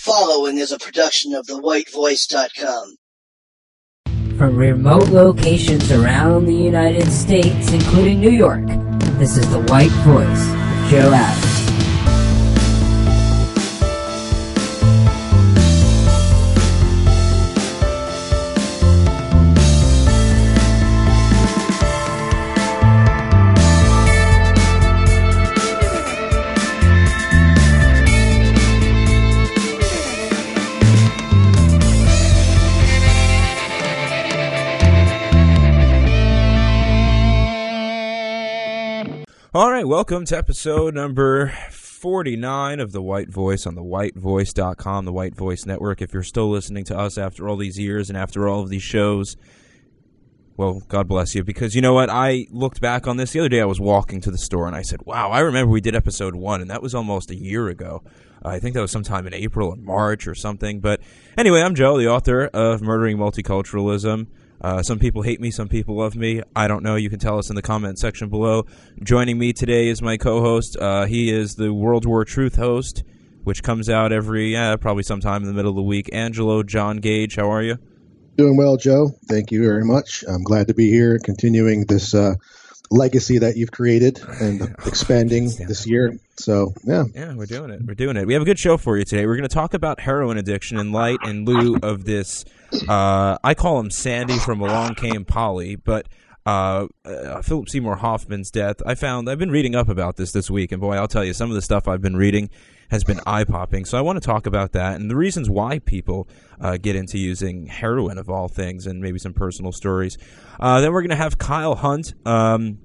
following is a production of thewhitevoice.com. From remote locations around the United States, including New York, this is The White Voice Joe Adams. All right, welcome to episode number 49 of The White Voice on the whitevoice.com, the White Voice Network. If you're still listening to us after all these years and after all of these shows, well, God bless you. Because you know what? I looked back on this the other day. I was walking to the store and I said, wow, I remember we did episode one, and that was almost a year ago. I think that was sometime in April or March or something. But anyway, I'm Joe, the author of Murdering Multiculturalism. Uh, some people hate me, some people love me. I don't know. You can tell us in the comment section below. Joining me today is my co-host. Uh, he is the World War Truth host, which comes out every, uh, probably sometime in the middle of the week. Angelo John Gage, how are you? Doing well, Joe. Thank you very much. I'm glad to be here, continuing this uh, legacy that you've created and expanding this year. So, yeah. Yeah, we're doing it. We're doing it. We have a good show for you today. We're going to talk about heroin addiction in light in lieu of this uh, I call him Sandy from Along Came Polly, but uh, uh, Philip Seymour Hoffman's death. I found I've been reading up about this this week, and boy, I'll tell you, some of the stuff I've been reading has been eye popping. So I want to talk about that and the reasons why people uh, get into using heroin of all things, and maybe some personal stories. Uh, then we're going to have Kyle Hunt. Um,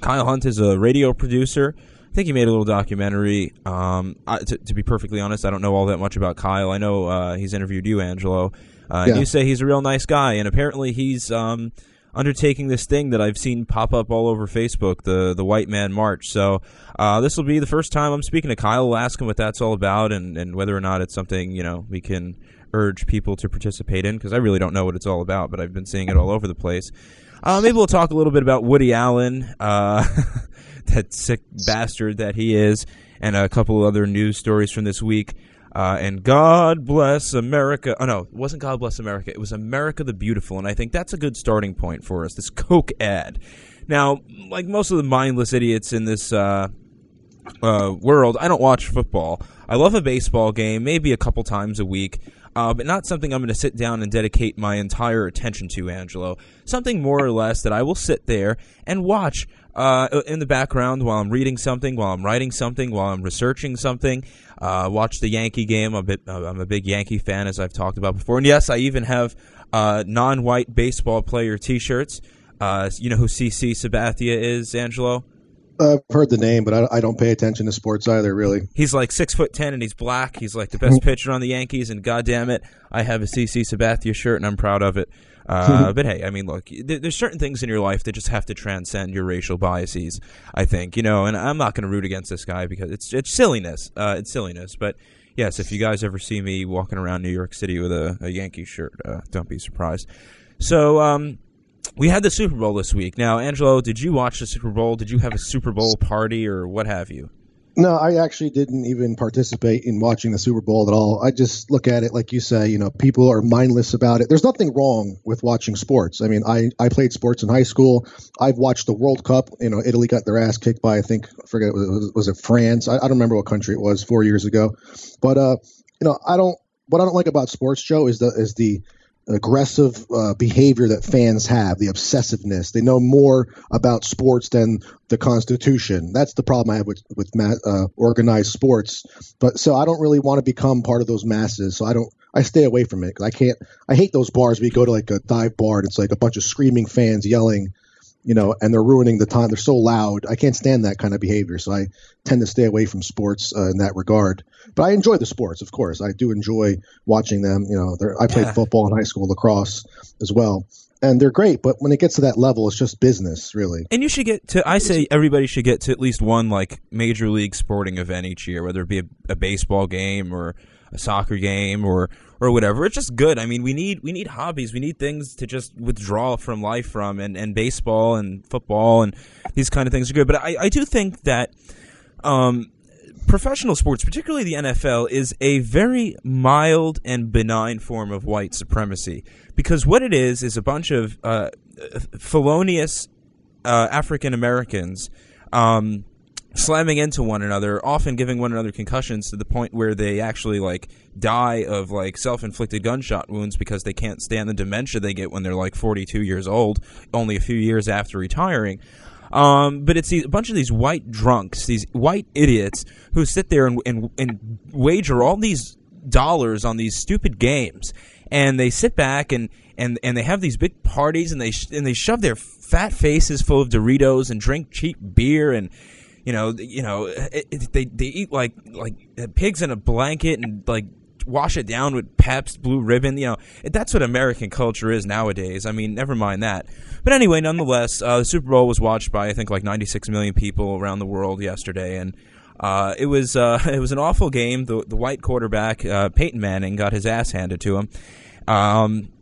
Kyle Hunt is a radio producer. I think he made a little documentary. Um, I, to, to, be perfectly honest, I don't know all that much about Kyle. I know uh, he's interviewed you, Angelo. Uh, yeah. And you say he's a real nice guy, and apparently he's um, undertaking this thing that I've seen pop up all over Facebook, the the White Man March. So uh, this will be the first time I'm speaking to Kyle. We'll ask him what that's all about, and, and whether or not it's something you know we can urge people to participate in, because I really don't know what it's all about, but I've been seeing it all over the place. Uh, maybe we'll talk a little bit about Woody Allen, uh, that sick bastard that he is, and a couple of other news stories from this week. Uh, and God bless America. Oh, no, it wasn't God bless America. It was America the Beautiful. And I think that's a good starting point for us, this Coke ad. Now, like most of the mindless idiots in this uh, uh, world, I don't watch football. I love a baseball game, maybe a couple times a week. Uh, but not something I'm going to sit down and dedicate my entire attention to, Angelo. Something more or less that I will sit there and watch uh, in the background while I'm reading something, while I'm writing something, while I'm researching something. Uh, watch the Yankee game. I'm a, bit, uh, I'm a big Yankee fan, as I've talked about before. And yes, I even have uh, non-white baseball player T-shirts. Uh, you know who CC Sabathia is, Angelo? I've heard the name, but I, I, don't pay attention to sports either. Really, he's like six foot ten and he's black. He's like the best pitcher on the Yankees, and goddamn it, I have a CC Sabathia shirt and I'm proud of it. Uh, but hey, I mean, look, there's certain things in your life that just have to transcend your racial biases. I think you know, and I'm not going to root against this guy because it's it's silliness. Uh, it's silliness, but. Yes, if you guys ever see me walking around New York City with a, a Yankee shirt, uh, don't be surprised. So, um, we had the Super Bowl this week. Now, Angelo, did you watch the Super Bowl? Did you have a Super Bowl party or what have you? No, I actually didn't even participate in watching the Super Bowl at all. I just look at it like you say, you know, people are mindless about it. There's nothing wrong with watching sports. I mean, I, I played sports in high school. I've watched the World Cup. You know, Italy got their ass kicked by, I think, I forget, was, was it France? I, I don't remember what country it was four years ago. But, uh, you know, I don't, what I don't like about sports, Joe, is the, is the, aggressive uh, behavior that fans have, the obsessiveness. They know more about sports than the Constitution. That's the problem I have with with uh, organized sports. But so I don't really want to become part of those masses. So I don't. I stay away from it because I can't. I hate those bars We go to like a dive bar and it's like a bunch of screaming fans yelling you know, and they're ruining the time. They're so loud. I can't stand that kind of behavior. So I tend to stay away from sports uh, in that regard. But I enjoy the sports, of course. I do enjoy watching them. You know, I played yeah. football in high school, lacrosse as well. And they're great, but when it gets to that level, it's just business, really. And you should get to. I say everybody should get to at least one like major league sporting event each year, whether it be a, a baseball game or a soccer game or or whatever. It's just good. I mean, we need we need hobbies. We need things to just withdraw from life from, and and baseball and football and these kind of things are good. But I I do think that um professional sports, particularly the NFL, is a very mild and benign form of white supremacy because what it is is a bunch of uh, felonious uh, African Americans. Um, slamming into one another, often giving one another concussions to the point where they actually like die of like self-inflicted gunshot wounds because they can't stand the dementia they get when they're like 42 years old, only a few years after retiring. Um, but it's a bunch of these white drunks, these white idiots who sit there and, and, and wager all these dollars on these stupid games, and they sit back and and and they have these big parties and they and they shove their fat faces full of Doritos and drink cheap beer and you know, you know, it, it, they they eat like like pigs in a blanket and like wash it down with Pabst Blue Ribbon. You know, that's what American culture is nowadays. I mean, never mind that. But anyway, nonetheless, uh, the Super Bowl was watched by I think like 96 million people around the world yesterday, and uh, it was uh, it was an awful game. The the white quarterback uh, Peyton Manning got his ass handed to him. Um,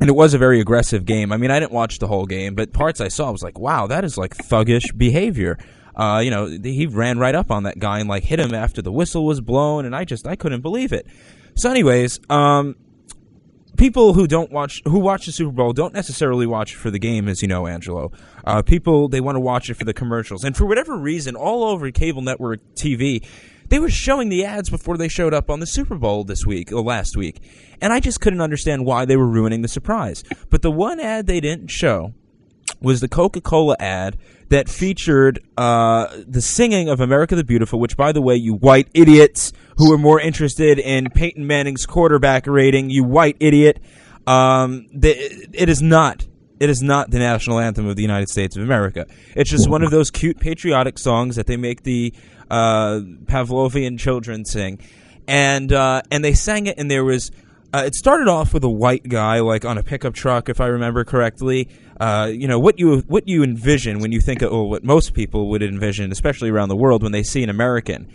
and it was a very aggressive game. I mean, I didn't watch the whole game, but parts I saw I was like, wow, that is like thuggish behavior uh, you know, he ran right up on that guy and like hit him after the whistle was blown, and I just I couldn't believe it. So, anyways, um, people who don't watch who watch the Super Bowl don't necessarily watch it for the game, as you know, Angelo. Uh, people they want to watch it for the commercials, and for whatever reason, all over cable network TV, they were showing the ads before they showed up on the Super Bowl this week or last week, and I just couldn't understand why they were ruining the surprise. But the one ad they didn't show was the Coca-Cola ad that featured uh, the singing of America the Beautiful, which, by the way, you white idiots who are more interested in Peyton Manning's quarterback rating, you white idiot, um, the, it is not. It is not the national anthem of the United States of America. It's just one of those cute patriotic songs that they make the uh, Pavlovian children sing, and uh, and they sang it, and there was. Uh, it started off with a white guy, like on a pickup truck, if I remember correctly, uh, you know what you what you envision when you think of what most people would envision, especially around the world when they see an American.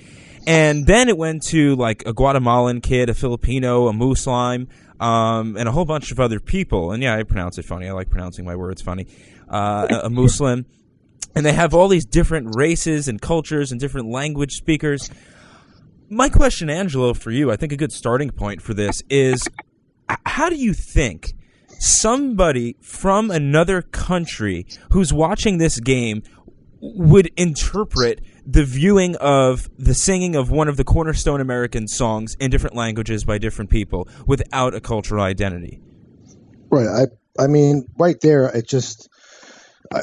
And then it went to like a Guatemalan kid, a Filipino, a Muslim, um, and a whole bunch of other people. And yeah, I pronounce it funny. I like pronouncing my words funny. Uh, a, a Muslim. And they have all these different races and cultures and different language speakers. My question, Angelo, for you, I think a good starting point for this is how do you think somebody from another country who's watching this game would interpret the viewing of the singing of one of the cornerstone American songs in different languages by different people without a cultural identity. Right. I I mean, right there, it just.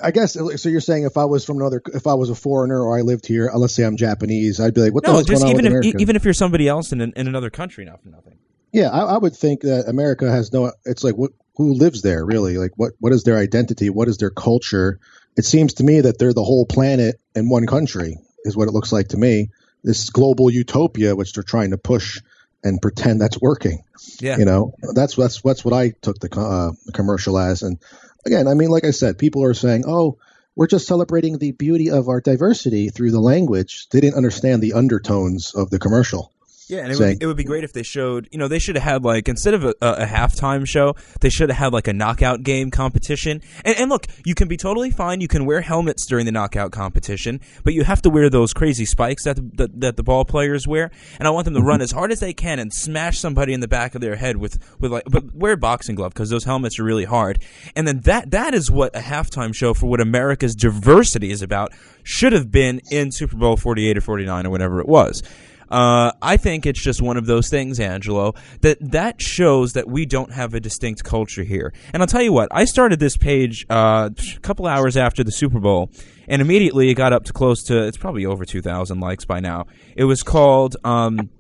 I guess so. You're saying if I was from another, if I was a foreigner or I lived here, uh, let's say I'm Japanese, I'd be like, "What no, the hell's just going on even with if America? even if you're somebody else in an, in another country, not for nothing. Yeah, I, I would think that America has no. It's like what who lives there really? Like what what is their identity? What is their culture? It seems to me that they're the whole planet in one country is what it looks like to me. This global utopia which they're trying to push and pretend that's working. Yeah. You know, that's that's that's what I took the, uh, the commercial as. And again, I mean, like I said, people are saying, "Oh, we're just celebrating the beauty of our diversity through the language." They didn't understand the undertones of the commercial. Yeah, and it would, it would be great if they showed, you know, they should have had like instead of a, a halftime show, they should have had like a knockout game competition. And, and look, you can be totally fine. You can wear helmets during the knockout competition, but you have to wear those crazy spikes that the, that, that the ball players wear. And I want them to run mm-hmm. as hard as they can and smash somebody in the back of their head with with like, but wear a boxing glove because those helmets are really hard. And then that that is what a halftime show for what America's diversity is about should have been in Super Bowl forty eight or forty nine or whatever it was. Uh, I think it's just one of those things, Angelo, that that shows that we don't have a distinct culture here. And I'll tell you what, I started this page uh, a couple hours after the Super Bowl, and immediately it got up to close to, it's probably over 2,000 likes by now. It was called um,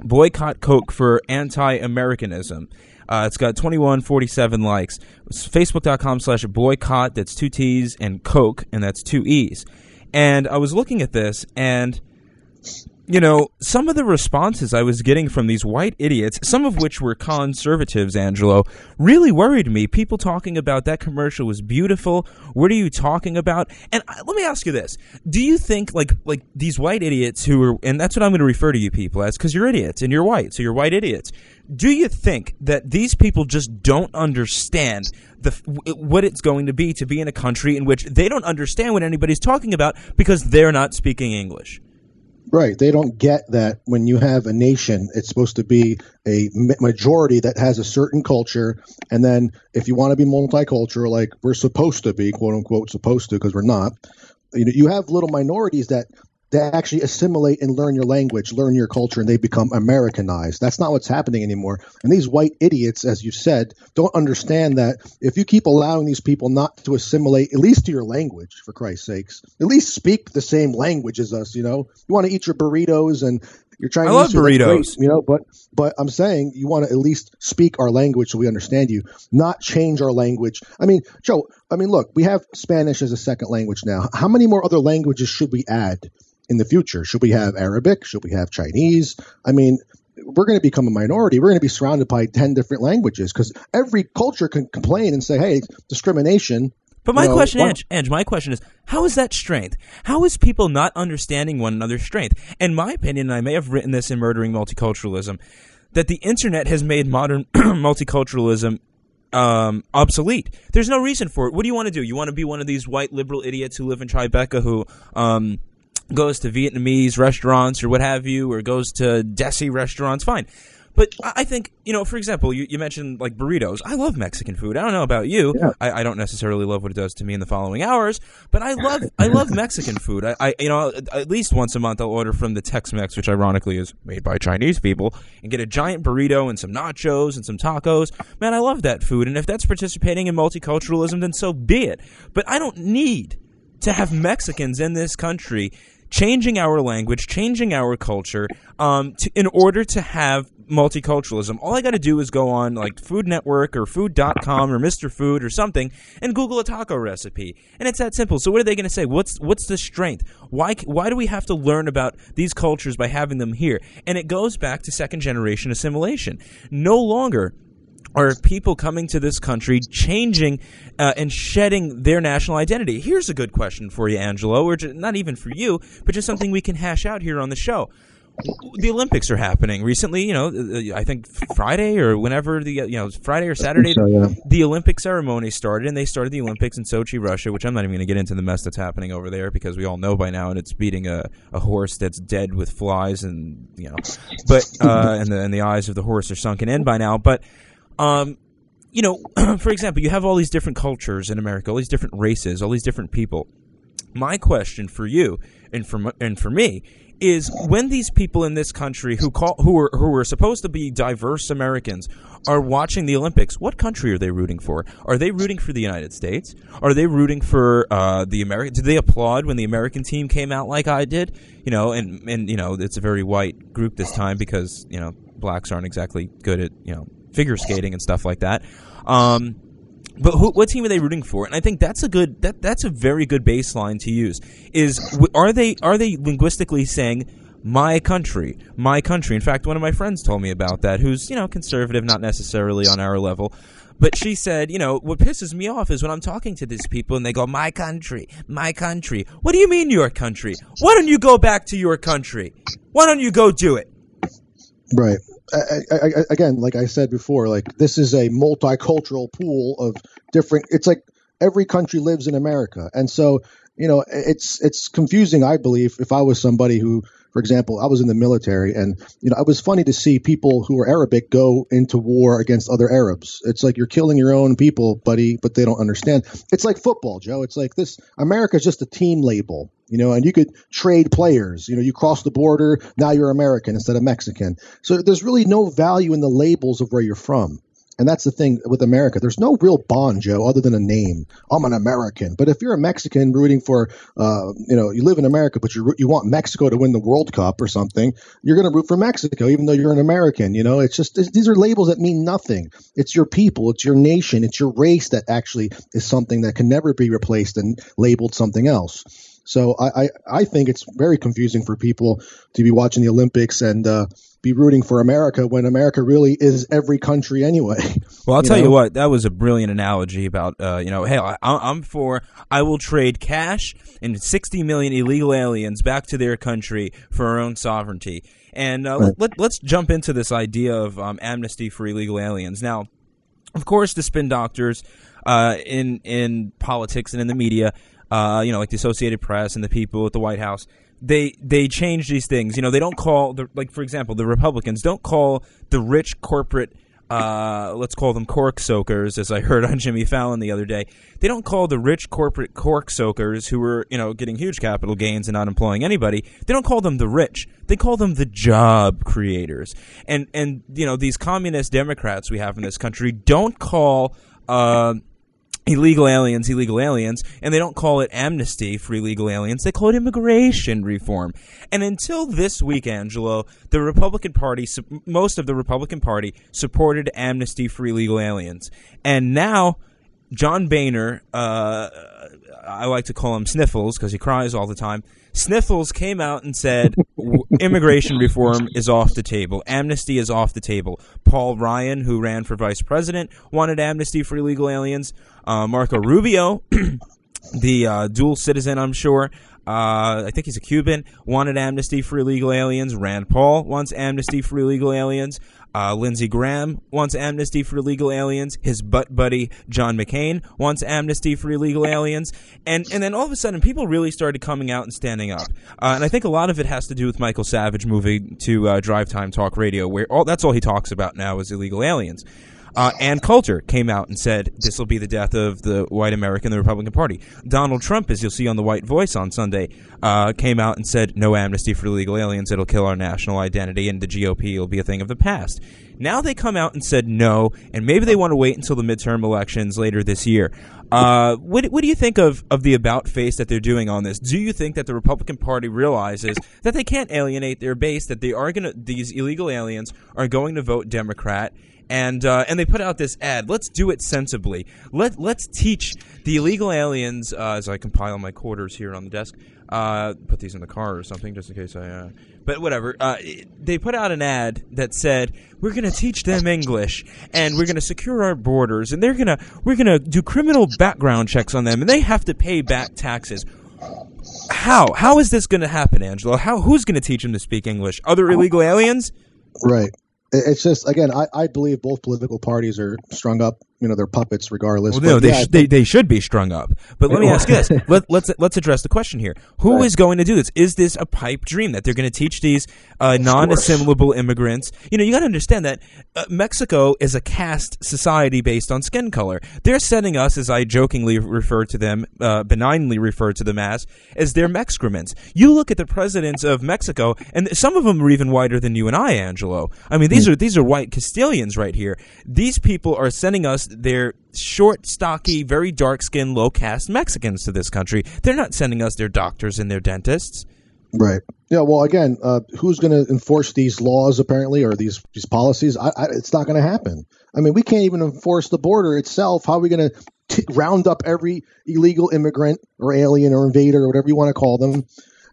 Boycott Coke for Anti-Americanism. Uh, it's got 2147 likes. Facebook.com slash boycott, that's two T's, and Coke, and that's two E's. And I was looking at this, and you know, some of the responses I was getting from these white idiots, some of which were conservatives, Angelo, really worried me. People talking about that commercial was beautiful. What are you talking about? And uh, let me ask you this: Do you think like like these white idiots who are, and that's what I'm going to refer to you people as, because you're idiots and you're white, so you're white idiots. Do you think that these people just don't understand the what it's going to be to be in a country in which they don't understand what anybody's talking about because they're not speaking English? Right. They don't get that when you have a nation, it's supposed to be a majority that has a certain culture. And then if you want to be multicultural, like we're supposed to be, quote unquote, supposed to, because we're not, you know, you have little minorities that they actually assimilate and learn your language, learn your culture, and they become Americanized. That's not what's happening anymore. And these white idiots, as you said, don't understand that if you keep allowing these people not to assimilate, at least to your language, for Christ's sakes, at least speak the same language as us. You know, you want to eat your burritos and you're trying. I love burritos. Great, you know, but but I'm saying you want to at least speak our language so we understand you, not change our language. I mean, Joe. I mean, look, we have Spanish as a second language now. How many more other languages should we add? In the future? Should we have Arabic? Should we have Chinese? I mean, we're going to become a minority. We're going to be surrounded by 10 different languages because every culture can complain and say, hey, discrimination. But my you know, question, well, Ange, Ange, my question is, how is that strength? How is people not understanding one another's strength? In my opinion, and I may have written this in Murdering Multiculturalism, that the internet has made modern multiculturalism um, obsolete. There's no reason for it. What do you want to do? You want to be one of these white liberal idiots who live in Tribeca who um, – goes to Vietnamese restaurants or what have you, or goes to Desi restaurants, fine. But I think, you know, for example, you, you mentioned like burritos. I love Mexican food. I don't know about you. Yeah. I, I don't necessarily love what it does to me in the following hours, but I love I love Mexican food. I, I you know at least once a month I'll order from the Tex-Mex, which ironically is made by Chinese people, and get a giant burrito and some nachos and some tacos. Man, I love that food, and if that's participating in multiculturalism, then so be it. But I don't need to have Mexicans in this country changing our language, changing our culture, um, to, in order to have multiculturalism. All I got to do is go on like Food Network or Food.com or Mr. Food or something and Google a taco recipe, and it's that simple. So what are they going to say? What's what's the strength? Why why do we have to learn about these cultures by having them here? And it goes back to second generation assimilation. No longer are people coming to this country changing uh, and shedding their national identity? Here's a good question for you, Angelo, or just, not even for you, but just something we can hash out here on the show. The Olympics are happening recently. You know, I think Friday or whenever the uh, you know Friday or Saturday, so, yeah. the Olympic ceremony started, and they started the Olympics in Sochi, Russia. Which I'm not even going to get into the mess that's happening over there because we all know by now, and it's beating a, a horse that's dead with flies, and you know, but uh, and the and the eyes of the horse are sunken in by now, but. Um, you know, for example, you have all these different cultures in America, all these different races, all these different people. My question for you and for and for me is when these people in this country who call who are who are supposed to be diverse Americans are watching the Olympics, what country are they rooting for? Are they rooting for the United States? Are they rooting for uh, the American? Did they applaud when the American team came out like I did? You know, and and you know, it's a very white group this time because you know blacks aren't exactly good at you know figure skating and stuff like that. Um, but who, what team are they rooting for? And I think that's a good that that's a very good baseline to use. Is are they are they linguistically saying my country, my country? In fact, one of my friends told me about that. Who's you know conservative, not necessarily on our level. But she said, you know, what pisses me off is when I'm talking to these people and they go, my country, my country. What do you mean your country? Why don't you go back to your country? Why don't you go do it? Right. I, I, again, like I said before, like this is a multicultural pool of different. It's like every country lives in America, and so you know it's it's confusing. I believe if I was somebody who, for example, I was in the military, and you know it was funny to see people who are Arabic go into war against other Arabs. It's like you're killing your own people, buddy, but they don't understand. It's like football, Joe. It's like this. America's just a team label you know, and you could trade players. You know, you cross the border, now you're American instead of Mexican. So there's really no value in the labels of where you're from. And that's the thing with America. There's no real bond, Joe, other than a name. I'm an American. But if you're a Mexican rooting for, uh, you know, you live in America, but you you want Mexico to win the World Cup or something, you're going to root for Mexico, even though you're an American. You know, it's just these are labels that mean nothing. It's your people, it's your nation, it's your race that actually is something that can never be replaced and labeled something else. So I, I, I think it's very confusing for people to be watching the Olympics and uh, be rooting for America when America really is every country anyway. Well, I'll you tell know? you what, that was a brilliant analogy about, uh, you know, hey, I, I'm for, I will trade cash and 60 million illegal aliens back to their country for our own sovereignty. And uh, Right. let, us jump into this idea of um, amnesty for illegal aliens. Now, of course, the spin doctors uh, in in politics and in the media, uh, you know, like the Associated Press and the people at the White House, they they change these things. You know, they don't call the like for example, the Republicans don't call the rich corporate uh, let's call them cork soakers, as I heard on Jimmy Fallon the other day. They don't call the rich corporate cork soakers who are, you know, getting huge capital gains and not employing anybody. They don't call them the rich. They call them the job creators. And and you know these communist Democrats we have in this country don't call. Uh, illegal aliens, illegal aliens, and they don't call it amnesty for illegal aliens. They call it immigration reform. And until this week, Angelo, the Republican Party, most of the Republican Party supported amnesty for illegal aliens. And now, John Boehner, uh, I like to call him Sniffles because he cries all the time. Sniffles came out and said immigration reform is off the table. Amnesty is off the table. Paul Ryan, who ran for vice president, wanted amnesty for illegal aliens. Uh, Marco Rubio, the uh, dual citizen, I'm sure, uh, I think he's a Cuban, wanted amnesty for illegal aliens. Rand Paul wants amnesty for illegal aliens. Uh, Lindsey Graham wants amnesty for illegal aliens. His butt buddy John McCain wants amnesty for illegal aliens. And and then all of a sudden, people really started coming out and standing up. Uh, and I think a lot of it has to do with Michael Savage moving to uh, Drive Time Talk Radio, where all that's all he talks about now is illegal aliens. Uh, Ann Coulter came out and said this will be the death of the white American, the Republican Party. Donald Trump, as you'll see on the White Voice on Sunday, uh, came out and said no amnesty for illegal aliens. It'll kill our national identity, and the GOP will be a thing of the past. Now they come out and said no, and maybe they want to wait until the midterm elections later this year. Uh, what, what do you think of, of the about face that they're doing on this? Do you think that the Republican Party realizes that they can't alienate their base, that they are going these illegal aliens are going to vote Democrat? And uh, and they put out this ad. Let's do it sensibly. Let let's teach the illegal aliens uh, as I compile my quarters here on the desk. Uh, put these in the car or something just in case I. Uh, but whatever. Uh, they put out an ad that said we're going to teach them English and we're going to secure our borders and they're going to we're going to do criminal background checks on them and they have to pay back taxes. How how is this going to happen, Angelo? How who's going to teach them to speak English? Other illegal aliens? Right it's just again, I, I believe both political parties are strung up you know they're puppets regardless. Well, no, they, yeah, sh- they they should be strung up. But let me ask you this: Let, let's, let's address the question here. Who right. is going to do this? Is this a pipe dream that they're going to teach these uh, non-assimilable immigrants? You know, you got to understand that uh, Mexico is a caste society based on skin color. They're sending us, as I jokingly refer to them, uh, benignly refer to them as, as their excrements. You look at the presidents of Mexico, and some of them are even whiter than you and I, Angelo. I mean, these mm. are these are white Castilians right here. These people are sending us they're short, stocky, very dark skinned, low caste Mexicans to this country. They're not sending us their doctors and their dentists. Right. Yeah. Well, again, uh, who's going to enforce these laws apparently or these these policies? I, I, it's not going to happen. I mean, we can't even enforce the border itself. How are we going to round up every illegal immigrant or alien or invader or whatever you want to call them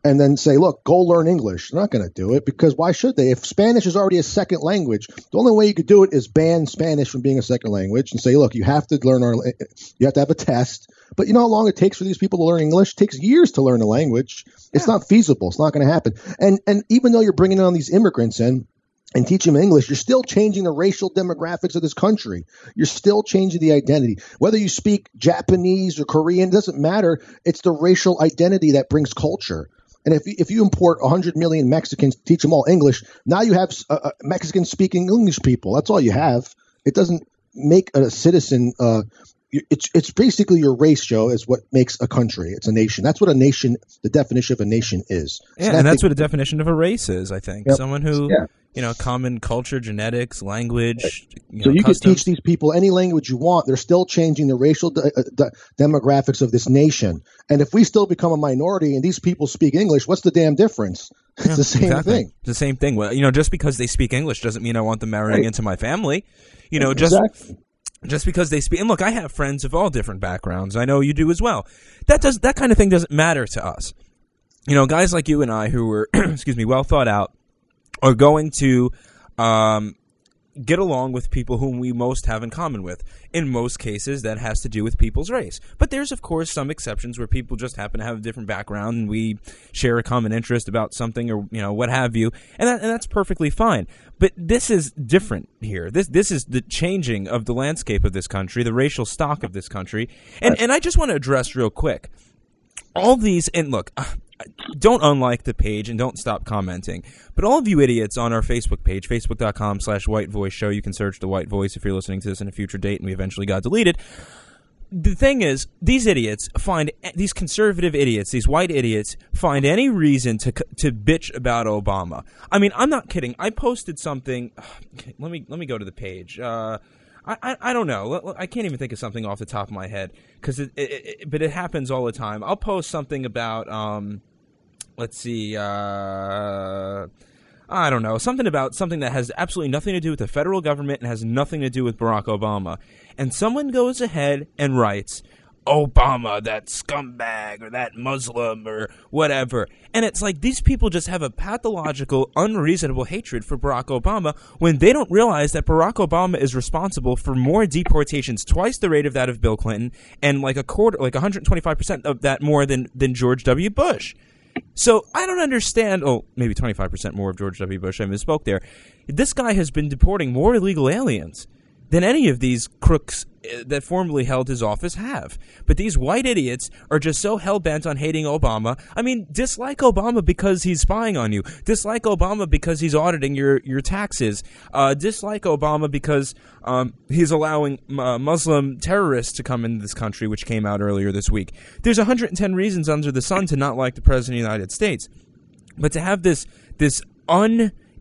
and then say, look, go learn English. They're not going to do it because why should they? If Spanish is already a second language, the only way you could do it is ban Spanish from being a second language and say, look, you have to learn our, you have to have a test. But you know how long it takes for these people to learn English? It takes years to learn a language. It's yeah. not feasible. It's not going to happen. And and even though you're bringing on these immigrants in, and teach them English, you're still changing the racial demographics of this country. You're still changing the identity. Whether you speak Japanese or Korean, doesn't matter. It's the racial identity that brings culture. And if you, if you import 100 million Mexicans, teach them all English, now you have uh, uh Mexican speaking English people. That's all you have. It doesn't make a citizen. Uh, it's it's basically your race, Joe, is what makes a country. It's a nation. That's what a nation. The definition of a nation is. Yeah, and that's what a definition of a race is. I think yep. someone who yeah you know, common culture, genetics, language. You so you customs. can teach these people any language you want. They're still changing the racial de- uh, de- demographics of this nation. And if we still become a minority and these people speak English, what's the damn difference? It's yeah, the same exactly. thing. It's the same thing. Well, you know, just because they speak English doesn't mean I want them marrying right. into my family. You know, just exactly. Just because they speak. And look, I have friends of all different backgrounds. I know you do as well. That does that kind of thing doesn't matter to us. You know, guys like you and I who were, excuse me, well thought out are going to um, get along with people whom we most have in common with. In most cases, that has to do with people's race. But there's, of course, some exceptions where people just happen to have a different background and we share a common interest about something or, you know, what have you. And, that, and that's perfectly fine. But this is different here. This, this is the changing of the landscape of this country, the racial stock of this country. And, and I just want to address real quick all these and look. Uh, don't unlike the page and don't stop commenting. But all of you idiots on our Facebook page, facebook.com slash white voice show, you can search the white voice if you're listening to this in a future date and we eventually got deleted the thing is, these idiots find these conservative idiots, these white idiots, find any reason to to bitch about Obama. I mean, I'm not kidding. I posted something. Let me let me go to the page. Uh, I, I, I don't know. I can't even think of something off the top of my head because it, it, it, but it happens all the time. I'll post something about um, let's see. Uh, I don't know, something about something that has absolutely nothing to do with the federal government and has nothing to do with Barack Obama. And someone goes ahead and writes, Obama, that scumbag, or that Muslim, or whatever. And it's like these people just have a pathological, unreasonable hatred for Barack Obama when they don't realize that Barack Obama is responsible for more deportations, twice the rate of that of Bill Clinton, and like a quarter, like 125% of that more than, than George W. Bush. So I don't understand. Oh, maybe 25% more of George W. Bush. I misspoke there. This guy has been deporting more illegal aliens than any of these crooks uh, that formerly held his office have. But these white idiots are just so hell bent on hating Obama. I mean, dislike Obama because he's spying on you. Dislike Obama because he's auditing your your taxes. Uh, dislike Obama because um, he's allowing uh, Muslim terrorists to come into this country, which came out earlier this week. There's 110 reasons under the sun to not like the president of the United States, but to have this this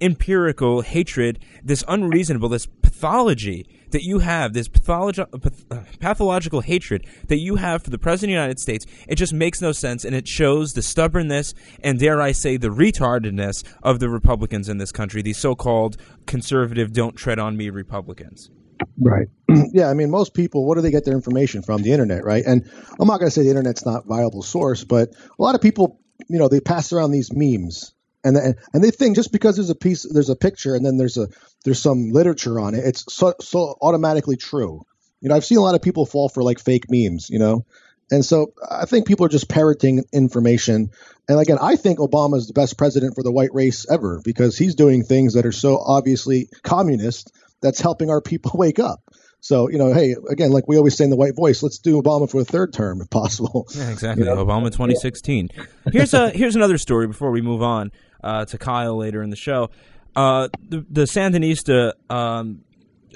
unempirical hatred, this unreasonable, this pathology that you have, this pathologi- uh, pathological hatred that you have for the President of the United States, it just makes no sense, and it shows the stubbornness and, dare I say, the retardedness of the Republicans in this country, these so-called conservative, don't tread on me Republicans. Right. yeah, I mean, most people, what do they get their information from? The internet, right? And I'm not going to say the internet's not viable source, but a lot of people, you know, they pass around these memes and and they think just because there's a piece there's a picture and then there's a there's some literature on it it's so, so automatically true you know i've seen a lot of people fall for like fake memes you know and so i think people are just parroting information and again i think obama is the best president for the white race ever because he's doing things that are so obviously communist that's helping our people wake up so, you know, hey, again, like we always say in the white voice, let's do Obama for a third term if possible. Yeah, exactly. You know? Obama 2016. Here's a here's another story before we move on uh, to Kyle later in the show. Uh, the, the Sandinista um,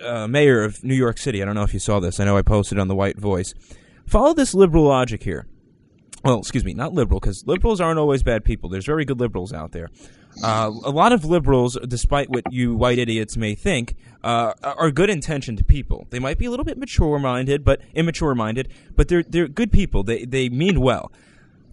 uh, mayor of New York City, I don't know if you saw this. I know I posted on the White Voice. Follow this liberal logic here. Well, excuse me, not liberal, because liberals aren't always bad people. There's very good liberals out there. Uh, a lot of liberals, despite what you white idiots may think, uh, are good intentioned people. They might be a little bit mature minded, but immature minded, but they're they're good people. They they mean well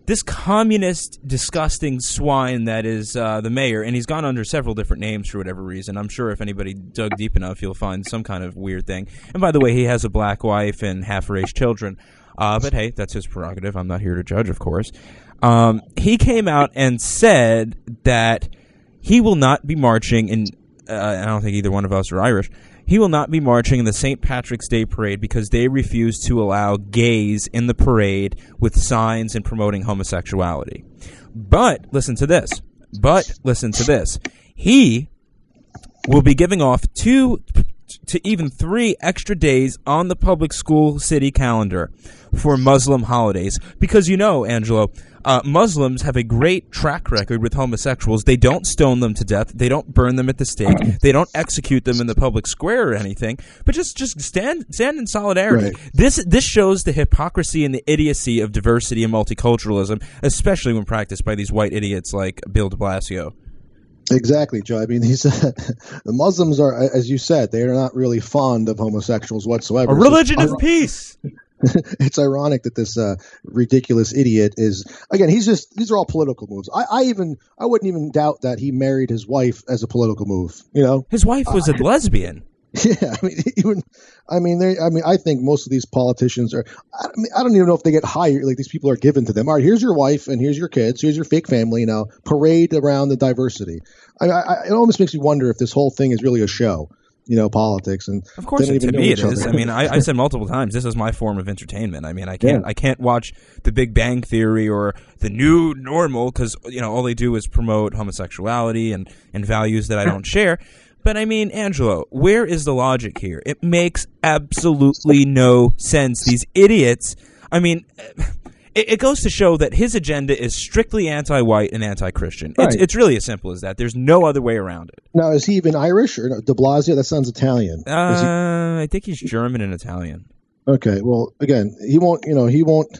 this communist, disgusting swine that is uh, the mayor, and he's gone under several different names for whatever reason. I'm sure if anybody dug deep enough, you'll find some kind of weird thing. And by the way, he has a black wife and half-raised children. Uh, but hey, that's his prerogative. I'm not here to judge, of course. Um, he came out and said that he will not be marching in. Uh, I don't think either one of us are Irish he will not be marching in the St. Patrick's Day parade because they refuse to allow gays in the parade with signs and promoting homosexuality. But listen to this. But listen to this. He will be giving off two to even three extra days on the public school city calendar for Muslim holidays. Because you know, Angelo, uh, Muslims have a great track record with homosexuals. They don't stone them to death. They don't burn them at the stake. They don't execute them in the public square or anything. But just just stand stand in solidarity. Right. This this shows the hypocrisy and the idiocy of diversity and multiculturalism, especially when practiced by these white idiots like Bill De Blasio. Exactly, Joe. I mean, these the Muslims are, as you said, they are not really fond of homosexuals whatsoever. A religion so, of peace. it's ironic that this uh, ridiculous idiot is again. He's just these are all political moves. I, I, even I wouldn't even doubt that he married his wife as a political move. You know, his wife was uh, a lesbian. Yeah, I mean, even I mean, they. I mean, I think most of these politicians are. I, mean, I don't even know if they get hired. Like these people are given to them. All right, here's your wife, and here's your kids. Here's your fake family. You know, parade around the diversity. I, I, it almost makes me wonder if this whole thing is really a show you know politics and of course to me it is. i mean I, I, said multiple times this is my form of entertainment. I mean i can't yeah. i can't watch the big bang theory or the new normal because you know all they do is promote homosexuality and and values that i don't share. But i mean angelo where is the logic here? It makes absolutely no sense. These idiots i mean it, it goes to show that his agenda is strictly anti-white and anti-Christian. It's, Right. it's really as simple as that. There's no other way around it. Now, is he even Irish or no, De Blasio? That sounds Italian. Is he- Uh, I think he's German and Italian. okay. Well, again, he won't. You know, he won't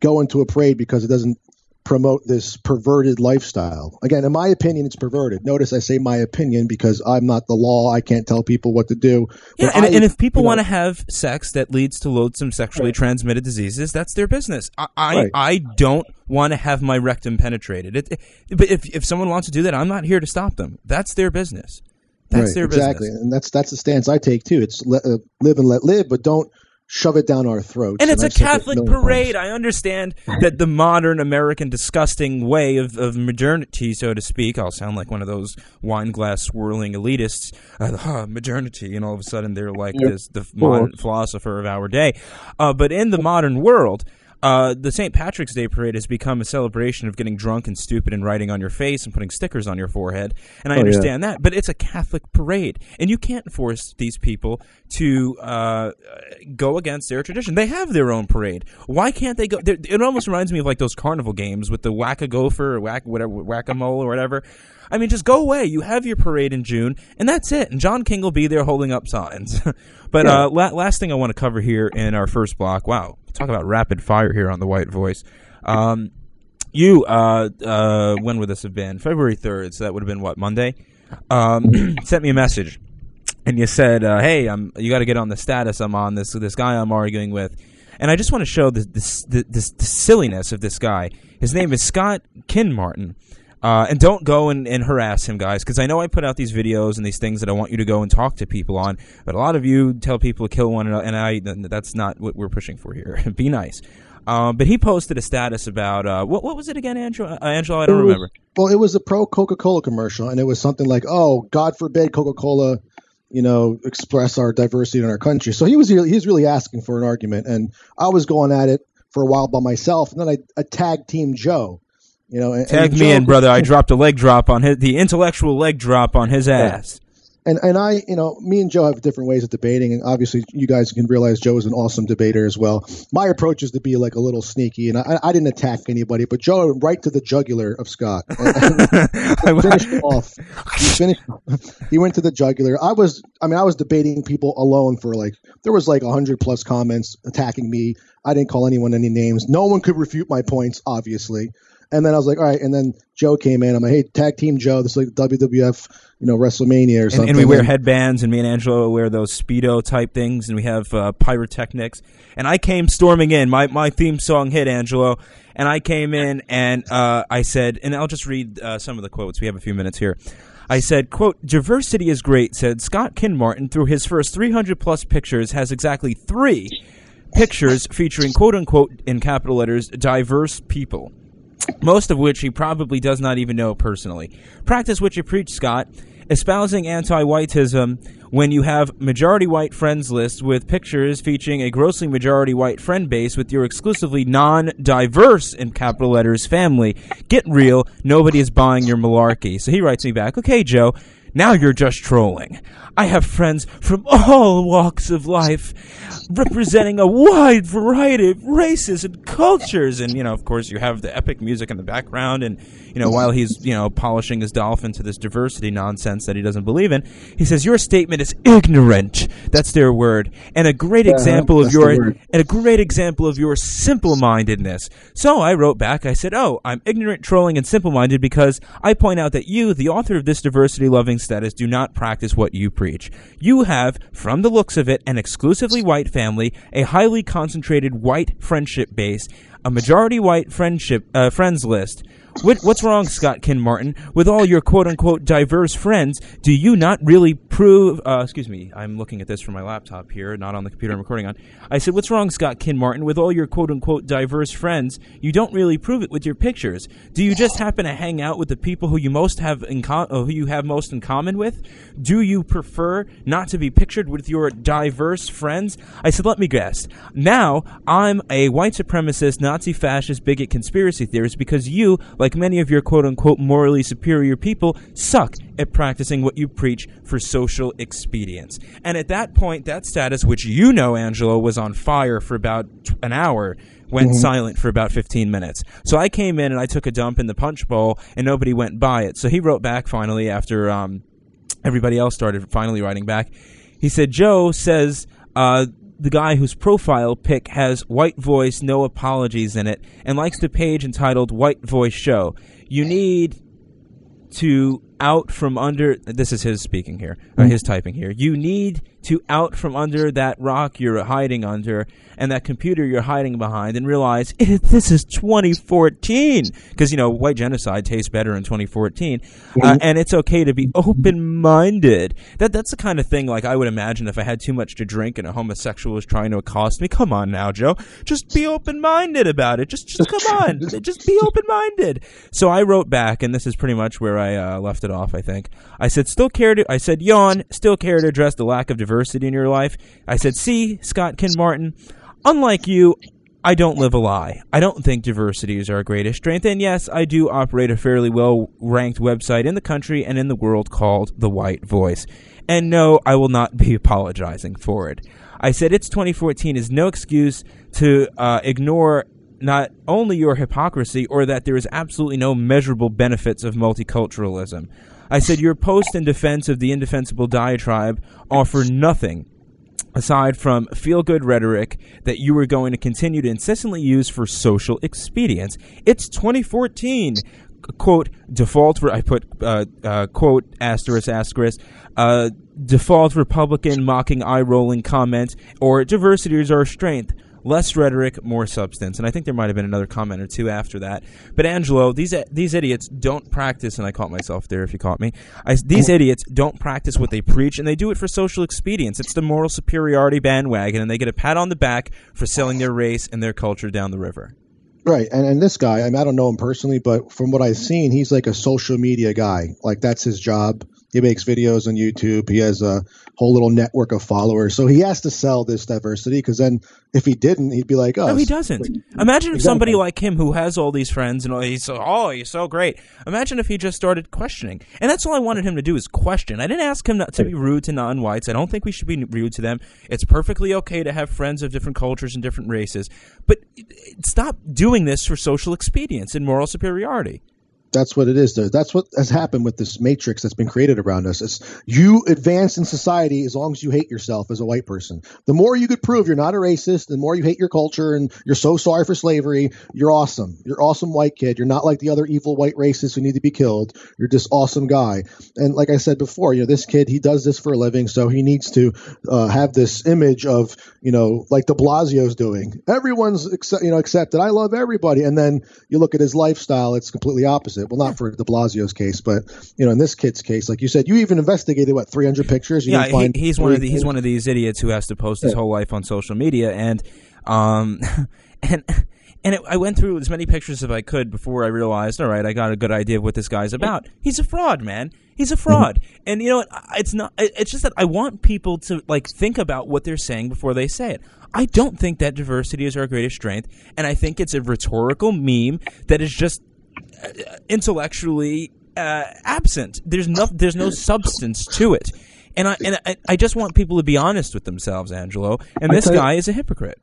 go into a parade because it doesn't promote this perverted lifestyle. Again, in my opinion, it's perverted. Notice I say my opinion because I'm not the law. I can't tell people what to do. Yeah, and, I- and if people you know, want to have sex that leads to loathsome sexually transmitted diseases, that's their business. I I, Right. I don't want to have my rectum penetrated. It, it- but if if someone wants to do that, I'm not here to stop them. That's their business. That's right, their exactly, business. and that's that's the stance I take too. It's let, uh, live and let live, but don't shove it down our throats. And it's a said that Catholic times. parade. I understand that the modern American disgusting way of, of modernity, so to speak, I'll sound like one of those wine glass swirling elitists, uh, huh, modernity, and all of a sudden they're like Yeah. this, the modern philosopher of our day. Uh, but in the modern world, uh, the St. Patrick's Day parade has become a celebration of getting drunk and stupid and writing on your face and putting stickers on your forehead. And I Oh, yeah. understand that, but it's a Catholic parade, and you can't force these people to uh, go against their tradition. They have their own parade. Why can't they go? there- It almost reminds me of like those carnival games with the whack a gopher or whack whatever whack a mole or whatever. I mean, just go away. You have your parade in June, and that's it. And John King will be there holding up signs. but Yeah. uh, la- last thing I want to cover here in our first block. Wow, talk about rapid fire here on the White Voice. Um, you, uh, uh, when would this have been? February third. So that would have been what Monday. Um, sent me a message, and you said, uh, "Hey, I'm. You got to get on the status I'm on. This this guy I'm arguing with." And I just want to show this this, this this silliness of this guy. His name is Scott Kinmartin. Uh, and don't go and, and harass him, guys, because I know I put out these videos and these things that I want you to go and talk to people on. But a lot of you tell people to kill one another, and I that's not what we're pushing for here. Be nice. Um, but he posted a status about uh, what what was it again, Angela? Uh, Angela, I don't was- remember. Well, it was a pro Coca Cola commercial, and it was something like, "Oh, God forbid Coca Cola, you know, express our diversity in our country." So he was really, he was really asking for an argument, and I was going at it for a while by myself, and then I, I tagged Team Joe, you know, and, Tag and me in, brother. I dropped a leg drop on his the intellectual leg drop on his ass. and and I, you know, me and Joe have different ways of debating, and obviously you guys can realize Joe is an awesome debater as well. My approach is to be like a little sneaky, and I, I didn't attack anybody, but Joe went right to the jugular of Scott. And- finished him off. He finished. He went to the jugular. I was. I mean, I was debating people alone for like. There was like hundred plus comments attacking me. I didn't call anyone any names. No one could refute my points, obviously. And then I was like, all right. And then Joe came in. I'm like, hey, tag team Joe. This is like WWF, you know, WrestleMania or and, something. and we wear headbands, and me and Angelo wear those speedo type things, and we have uh, pyrotechnics. And I came storming in. My my theme song hit, Angelo, and I came in and uh, I said, and I'll just read uh, some of the quotes. We have a few minutes here. I said, "quote Diversity is great," said Scott Kinmartin. Through his first 300 plus pictures, has exactly three pictures featuring "quote unquote" in capital letters diverse people most of which he probably does not even know personally. Practice what you preach, Scott. Espousing anti-whiteism when you have majority white friends list with pictures featuring a grossly majority white friend base with your exclusively non-diverse in capital letters family. Get real. Nobody is buying your malarkey. So he writes me back, okay, Joe, now you're just trolling. I have friends from all walks of life, representing a wide variety of races and cultures. And, you know, of course, you have the epic music in the background. And, you know, while he's, you know, polishing his dolphin to this diversity nonsense that he doesn't believe in, he says, Your statement is ignorant. That's their word. And a great example of your and a great example of your simple-mindedness. So I wrote back. I said, "Oh, I'm ignorant, trolling, and simple-minded because I point out that you, the author of this diversity-loving status, do not practice what you preach. You have, from the looks of it, an exclusively white family, a highly concentrated white friendship base, a majority white friendship uh, friends list." What, what's wrong, Scott Kinmartin? With all your quote-unquote diverse friends, do you not really prove? Uh, excuse me, I'm looking at this from my laptop here, not on the computer I'm recording on. I said, "What's wrong, Scott Kinmartin? With all your quote-unquote diverse friends, you don't really prove it with your pictures. Do you just happen to hang out with the people who you most have in com- uh, who you have most in common with? Do you prefer not to be pictured with your diverse friends?" I said, "Let me guess. Now I'm a white supremacist, Nazi fascist, bigot, conspiracy theorist because you, like many of your quote unquote morally superior people, suck at practicing what you preach for social expedience. And at that point, that status, which you know, Angelo, was on fire for about an hour, went silent for about 15 minutes. So I came in and I took a dump in the punch bowl, and nobody went by it. So he wrote back finally after um, everybody else started finally writing back. He said, Joe says uh, the guy whose profile pic has white voice, no apologies in it, and likes the page entitled White Voice Show. You need to out from under this is his speaking here uh, his typing here you need to out from under that rock you're hiding under and that computer you're hiding behind and realize it, this is 2014 because you know white genocide tastes better in 2014 uh, and it's okay to be open-minded. That that's the kind of thing like i would imagine if i had too much to drink and a homosexual was trying to accost me come on now joe. Just be open-minded about it. Just just come on. Just be open-minded. So i wrote back and this is pretty much where i uh, left it off i think. I said still care to i said yawn. Still care to address the lack of diversity in your life i said see scott kin martin unlike you, I don't live a lie. I don't think diversity is our greatest strength, and yes, I do operate a fairly well-ranked website in the country and in the world called The White Voice. And no, I will not be apologizing for it. I said it's 2014 is no excuse to uh, ignore not only your hypocrisy or that there is absolutely no measurable benefits of multiculturalism. I said your post in defense of the indefensible diatribe offer nothing aside from feel-good rhetoric that you are going to continue to incessantly use for social expedience. It's 2014. Quote default I put uh, uh, quote asterisk asterisk uh, default Republican mocking eye rolling comment or diversity is our strength less rhetoric, more substance. And I think there might have been another comment or two after that. But Angelo, these uh, these idiots don't practice, and I caught myself there if you caught me. I, these idiots don't practice what they preach, and they do it for social expedience. It's the moral superiority bandwagon, and they get a pat on the back for selling their race and their culture down the river. Right, and and this guy, I mean, I don't know him personally, but from what I've seen, he's like a social media guy. Like that's his job. He makes videos on YouTube. He has a whole little network of followers. So he has to sell this diversity because then if he didn't, he'd be like, oh. No, he doesn't. Imagine if exactly. somebody like him who has all these friends and oh, he's so, oh, he's so great. Imagine if he just started questioning. And that's all I wanted him to do is question. I didn't ask him not to be rude to non-whites. I don't think we should be rude to them. It's perfectly okay to have friends of different cultures and different races. But eh, stop doing this for social expedience and moral superiority. That's what it is. Though. That's what has happened with this matrix that's been created around us. It's you advance in society as long as you hate yourself as a white person. The more you could prove you're not a racist, the more you hate your culture and you're so sorry for slavery, you're awesome. You're awesome white kid. You're not like the other evil white racists who need to be killed. You're just awesome guy. And like I said before, you know, this kid, he does this for a living, so he needs to uh, have this image of, you know, like De Blasio's doing. Everyone's, accept, you know, accepted. I love everybody. And then you look at his lifestyle, it's completely opposite it. Well, not for De Blasio's case, but you know, in this kid's case, like you said, you even investigated what 300 pictures. You yeah, he, he's one of the, he's one of these idiots who has to post his yeah. whole life on social media, and um, and and it, I went through as many pictures as I could before I realized, all right, I got a good idea of what this guy's about. He's a fraud, man. He's a fraud. Mm-hmm. And you know what? It's not. It's just that I want people to like think about what they're saying before they say it. I don't think that diversity is our greatest strength, and I think it's a rhetorical meme that is just intellectually uh, absent. There's no there's no substance to it, and I and I, I, just want people to be honest with themselves, Angelo. And this guy you, is a hypocrite.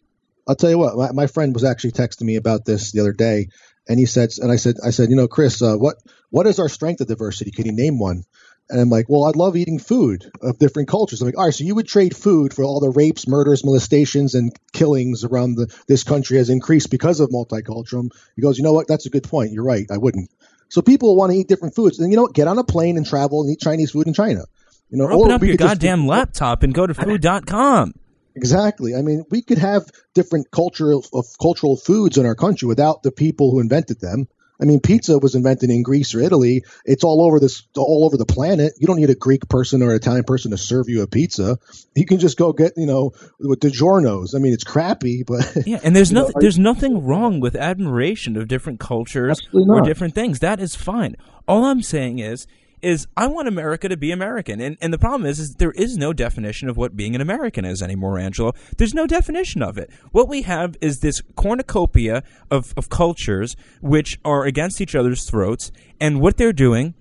I'll tell you what. My, my, friend was actually texting me about this the other day, and he said, and I said, I said, you know, Chris, uh, what what is our strength of diversity? Can you name one? And I'm like, well, I'd love eating food of different cultures. I'm like, all right, so you would trade food for all the rapes, murders, molestations, and killings around the, this country has increased because of multiculturalism. He goes, you know what? That's a good point. You're right. I wouldn't. So people want to eat different foods. And you know what? Get on a plane and travel and eat Chinese food in China. You know, or open up your goddamn just, laptop and go to food.com. Exactly. I mean, we could have different cultural of cultural foods in our country without the people who invented them. I mean, pizza was invented in Greece or Italy. It's all over this, all over the planet. You don't need a Greek person or an Italian person to serve you a pizza. You can just go get, you know, with DiGiorno's. I mean, it's crappy, but yeah. And there's nothing, there's nothing wrong with admiration of different cultures or different things. That is fine. All I'm saying is, is I want America to be American. And, and the problem is, is there is no definition of what being an American is anymore, Angelo. There's no definition of it. What we have is this cornucopia of, of cultures which are against each other's throats. And what they're doing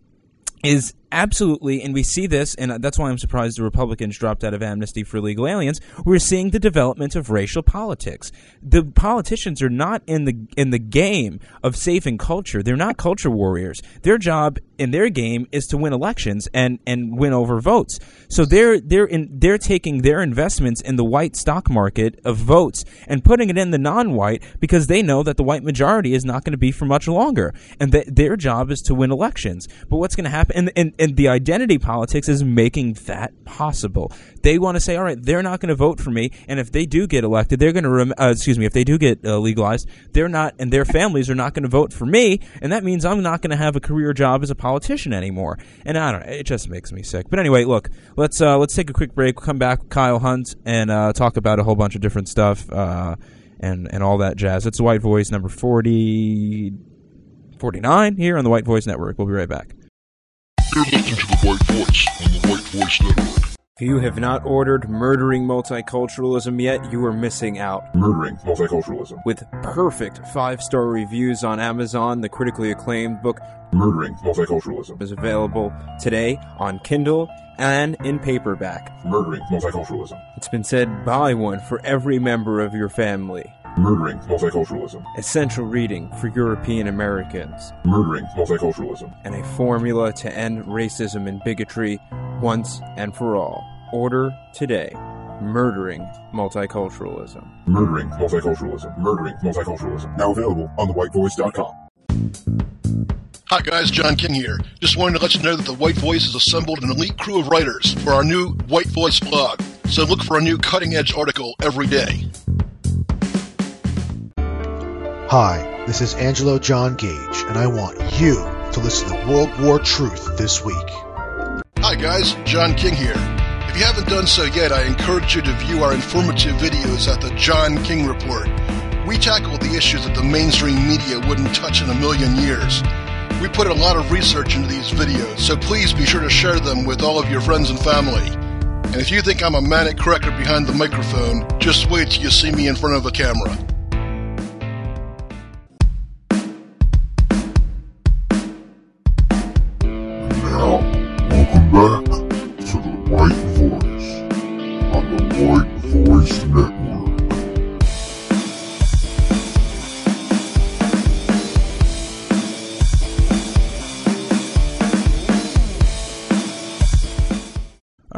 is absolutely, and we see this, and that's why I'm surprised the Republicans dropped out of amnesty for illegal aliens. We're seeing the development of racial politics. The politicians are not in the in the game of saving culture. They're not culture warriors. Their job in their game is to win elections and and win over votes. So they're they're in they're taking their investments in the white stock market of votes and putting it in the non-white because they know that the white majority is not going to be for much longer, and that their job is to win elections. But what's going to happen? And, and and the identity politics is making that possible. They want to say, all right, they're not going to vote for me, and if they do get elected, they're going to rem- uh, excuse me, if they do get uh, legalized, they're not, and their families are not going to vote for me, and that means I'm not going to have a career job as a politician anymore. And I don't know, it just makes me sick. But anyway, look, let's uh, let's take a quick break. We'll come back, with Kyle Hunt, and uh, talk about a whole bunch of different stuff uh, and and all that jazz. It's White Voice number 40, 49 here on the White Voice Network. We'll be right back. You're listening to the White Voice on the White Voice Network. If you have not ordered Murdering Multiculturalism yet, you are missing out. Murdering multiculturalism. With perfect five star reviews on Amazon, the critically acclaimed book Murdering multiculturalism. is available today on Kindle and in paperback. Murdering multiculturalism. It's been said buy one for every member of your family. Murdering multiculturalism. Essential reading for European Americans. Murdering multiculturalism. And a formula to end racism and bigotry once and for all. Order today. Murdering Multiculturalism. Murdering multiculturalism. Murdering multiculturalism. Now available on theWhiteVoice.com. Hi guys, John King here. Just wanted to let you know that the White Voice has assembled an elite crew of writers for our new White Voice blog. So look for a new cutting edge article every day. Hi, this is Angelo John Gage, and I want you to listen to World War Truth this week. Hi guys, John King here. If you haven't done so yet, I encourage you to view our informative videos at the John King Report. We tackle the issues that the mainstream media wouldn't touch in a million years. We put a lot of research into these videos, so please be sure to share them with all of your friends and family. And if you think I'm a manic corrector behind the microphone, just wait till you see me in front of a camera.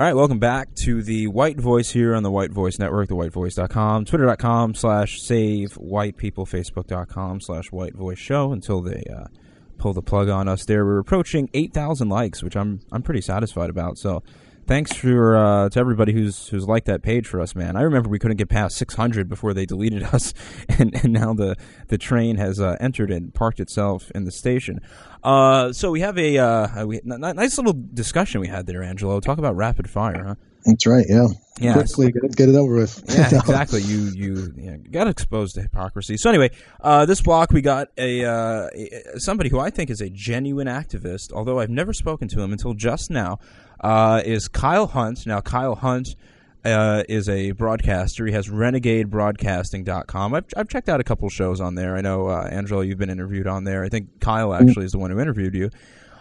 Right, welcome back to the White Voice here on the White Voice Network, thewhitevoice.com, twitter.com slash save white people, facebook.com slash white voice show until they uh, pull the plug on us there. We're approaching 8,000 likes, which I'm I'm pretty satisfied about. So thanks for uh, to everybody who's who's liked that page for us, man. I remember we couldn't get past 600 before they deleted us, and, and now the, the train has uh, entered and parked itself in the station. Uh, so we have a uh, we, n- nice little discussion we had there, Angelo. Talk about rapid fire, huh? That's right. Yeah. Yeah. Quickly get it, get it over with. Yeah, exactly. You you, know, got exposed to hypocrisy. So anyway, uh, this block we got a, uh, a- somebody who I think is a genuine activist, although I've never spoken to him until just now. Uh, is Kyle Hunt. Now Kyle Hunt uh, is a broadcaster. He has RenegadeBroadcasting.com. I've I've checked out a couple shows on there. I know uh, Angelo, you've been interviewed on there. I think Kyle actually is the one who interviewed you.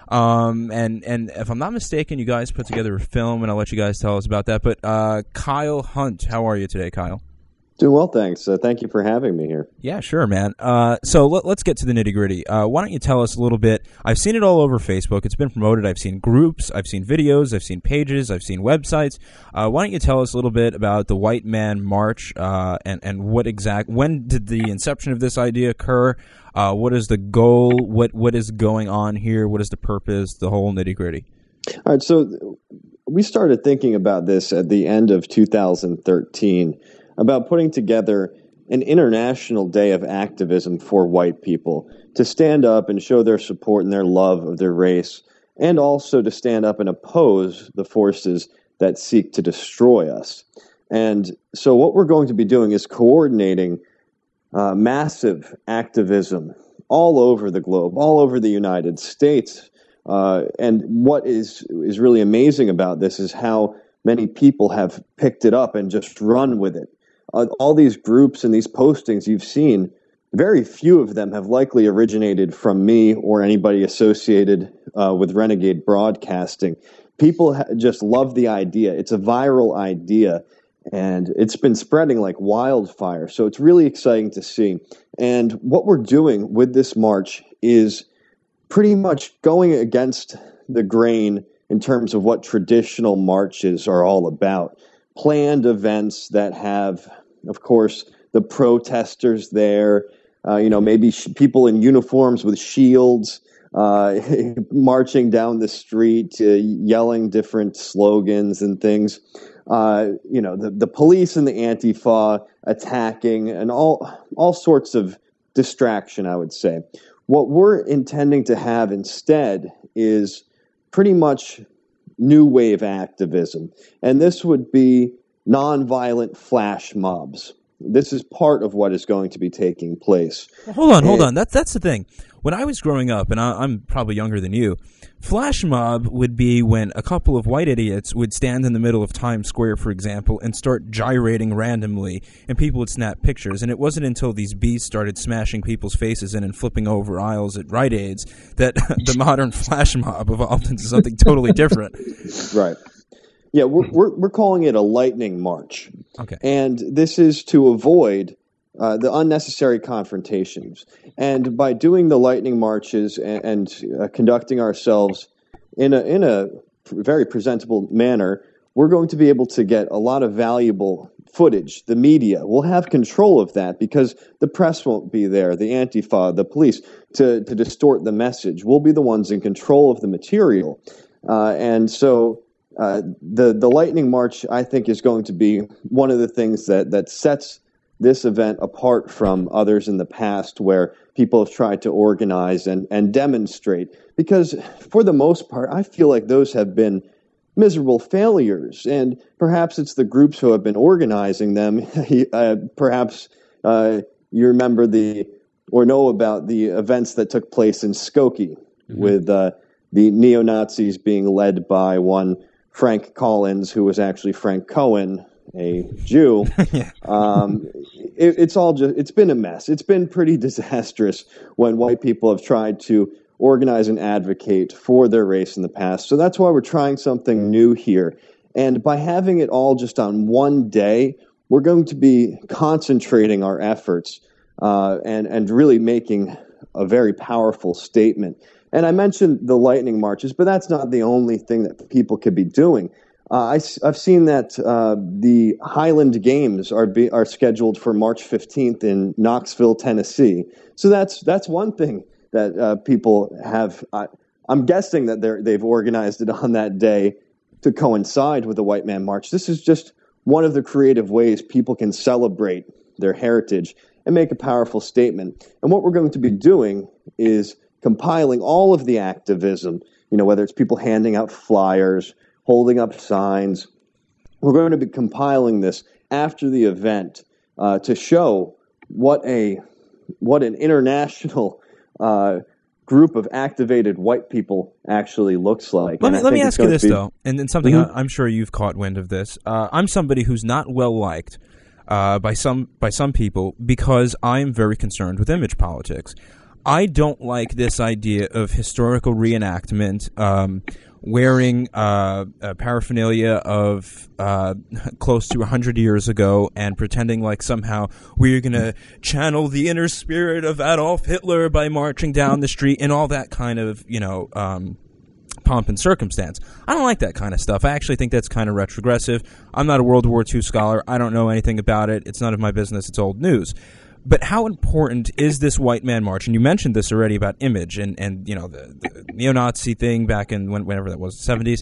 Um, and and if I'm not mistaken, you guys put together a film, and I'll let you guys tell us about that. But uh, Kyle Hunt, how are you today, Kyle? Doing well, thanks. Uh, thank you for having me here. Yeah, sure, man. Uh, so let, us get to the nitty gritty. Uh, why don't you tell us a little bit? I've seen it all over Facebook. It's been promoted. I've seen groups. I've seen videos. I've seen pages. I've seen websites. Uh, why don't you tell us a little bit about the White Man March uh, and and what exact when did the inception of this idea occur? Uh, what is the goal? What what is going on here? What is the purpose? The whole nitty gritty. All right, so we started thinking about this at the end of 2013 about putting together an international day of activism for white people to stand up and show their support and their love of their race, and also to stand up and oppose the forces that seek to destroy us. And so, what we're going to be doing is coordinating uh, massive activism all over the globe, all over the United States. Uh, and what is is really amazing about this is how many people have picked it up and just run with it. Uh, all these groups and these postings you've seen very few of them have likely originated from me or anybody associated uh, with Renegade Broadcasting. People ha- just love the idea. It's a viral idea, and it's been spreading like wildfire. So it's really exciting to see. And what we're doing with this march is pretty much going against the grain in terms of what traditional marches are all about. Planned events that have, of course, the protesters there, uh, you know, maybe sh- people in uniforms with shields uh, marching down the street, uh, yelling different slogans and things. Uh, you know, the, the police and the Antifa attacking and all, all sorts of distraction, I would say. What we're intending to have instead is pretty much new wave activism. And this would be nonviolent flash mobs. This is part of what is going to be taking place. Well, hold on, hold on. That's that's the thing. When I was growing up, and I, I'm probably younger than you, flash mob would be when a couple of white idiots would stand in the middle of Times Square, for example, and start gyrating randomly, and people would snap pictures. And it wasn't until these bees started smashing people's faces in and flipping over aisles at Rite Aids that the modern flash mob evolved into something totally different. Right. Yeah, we're, we're, we're calling it a lightning march. Okay. And this is to avoid uh, the unnecessary confrontations. And by doing the lightning marches and, and uh, conducting ourselves in a, in a very presentable manner, we're going to be able to get a lot of valuable footage. The media will have control of that because the press won't be there, the Antifa, the police, to, to distort the message. We'll be the ones in control of the material. Uh, and so uh, the the lightning march, I think, is going to be one of the things that that sets this event apart from others in the past, where people have tried to organize and and demonstrate. Because for the most part, I feel like those have been miserable failures, and perhaps it's the groups who have been organizing them. uh, perhaps uh, you remember the or know about the events that took place in Skokie with uh, the neo Nazis being led by one Frank Collins, who was actually Frank Cohen, a Jew. um, it, it's all just it's been a mess. It's been pretty disastrous when white people have tried to organize and advocate for their race in the past. So that's why we're trying something new here. And by having it all just on one day, we're going to be concentrating our efforts uh, and and really making a very powerful statement. And I mentioned the lightning marches, but that's not the only thing that people could be doing. Uh, I, have seen that uh, the Highland Games are be, are scheduled for March 15th in Knoxville, Tennessee. So that's that's one thing that uh, people have. I, I'm guessing that they're, they've organized it on that day to coincide with the White Man March. This is just one of the creative ways people can celebrate their heritage and make a powerful statement. And what we're going to be doing is compiling all of the activism, you know, whether it's people handing out flyers, holding up signs. We're going to be compiling this after the event uh, to show what a what an international uh, group of activated white people actually looks like. Let me let me ask you this be- though, and, and something Mhm. I, I'm sure you've caught wind of this. Uh, I'm somebody who's not well liked uh, by some by some people because I'm very concerned with image politics. I don't like this idea of historical reenactment, um, wearing uh, paraphernalia of uh, close to 100 years ago and pretending like somehow we're going to channel the inner spirit of Adolf Hitler by marching down the street and all that kind of, you know, um, pomp and circumstance. I don't like that kind of stuff. I actually think that's kind of retrogressive. I'm not a World War II scholar. I don't know anything about it. It's none of my business. It's old news. But how important is this white man march? And you mentioned this already about image and, and you know the, the neo-Nazi thing back in when, whenever that was, 70s.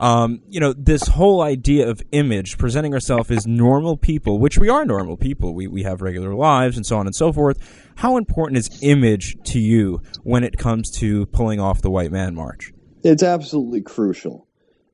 Um, you know this whole idea of image, presenting ourselves as normal people, which we are normal people. We we have regular lives and so on and so forth. How important is image to you when it comes to pulling off the white man march? It's absolutely crucial.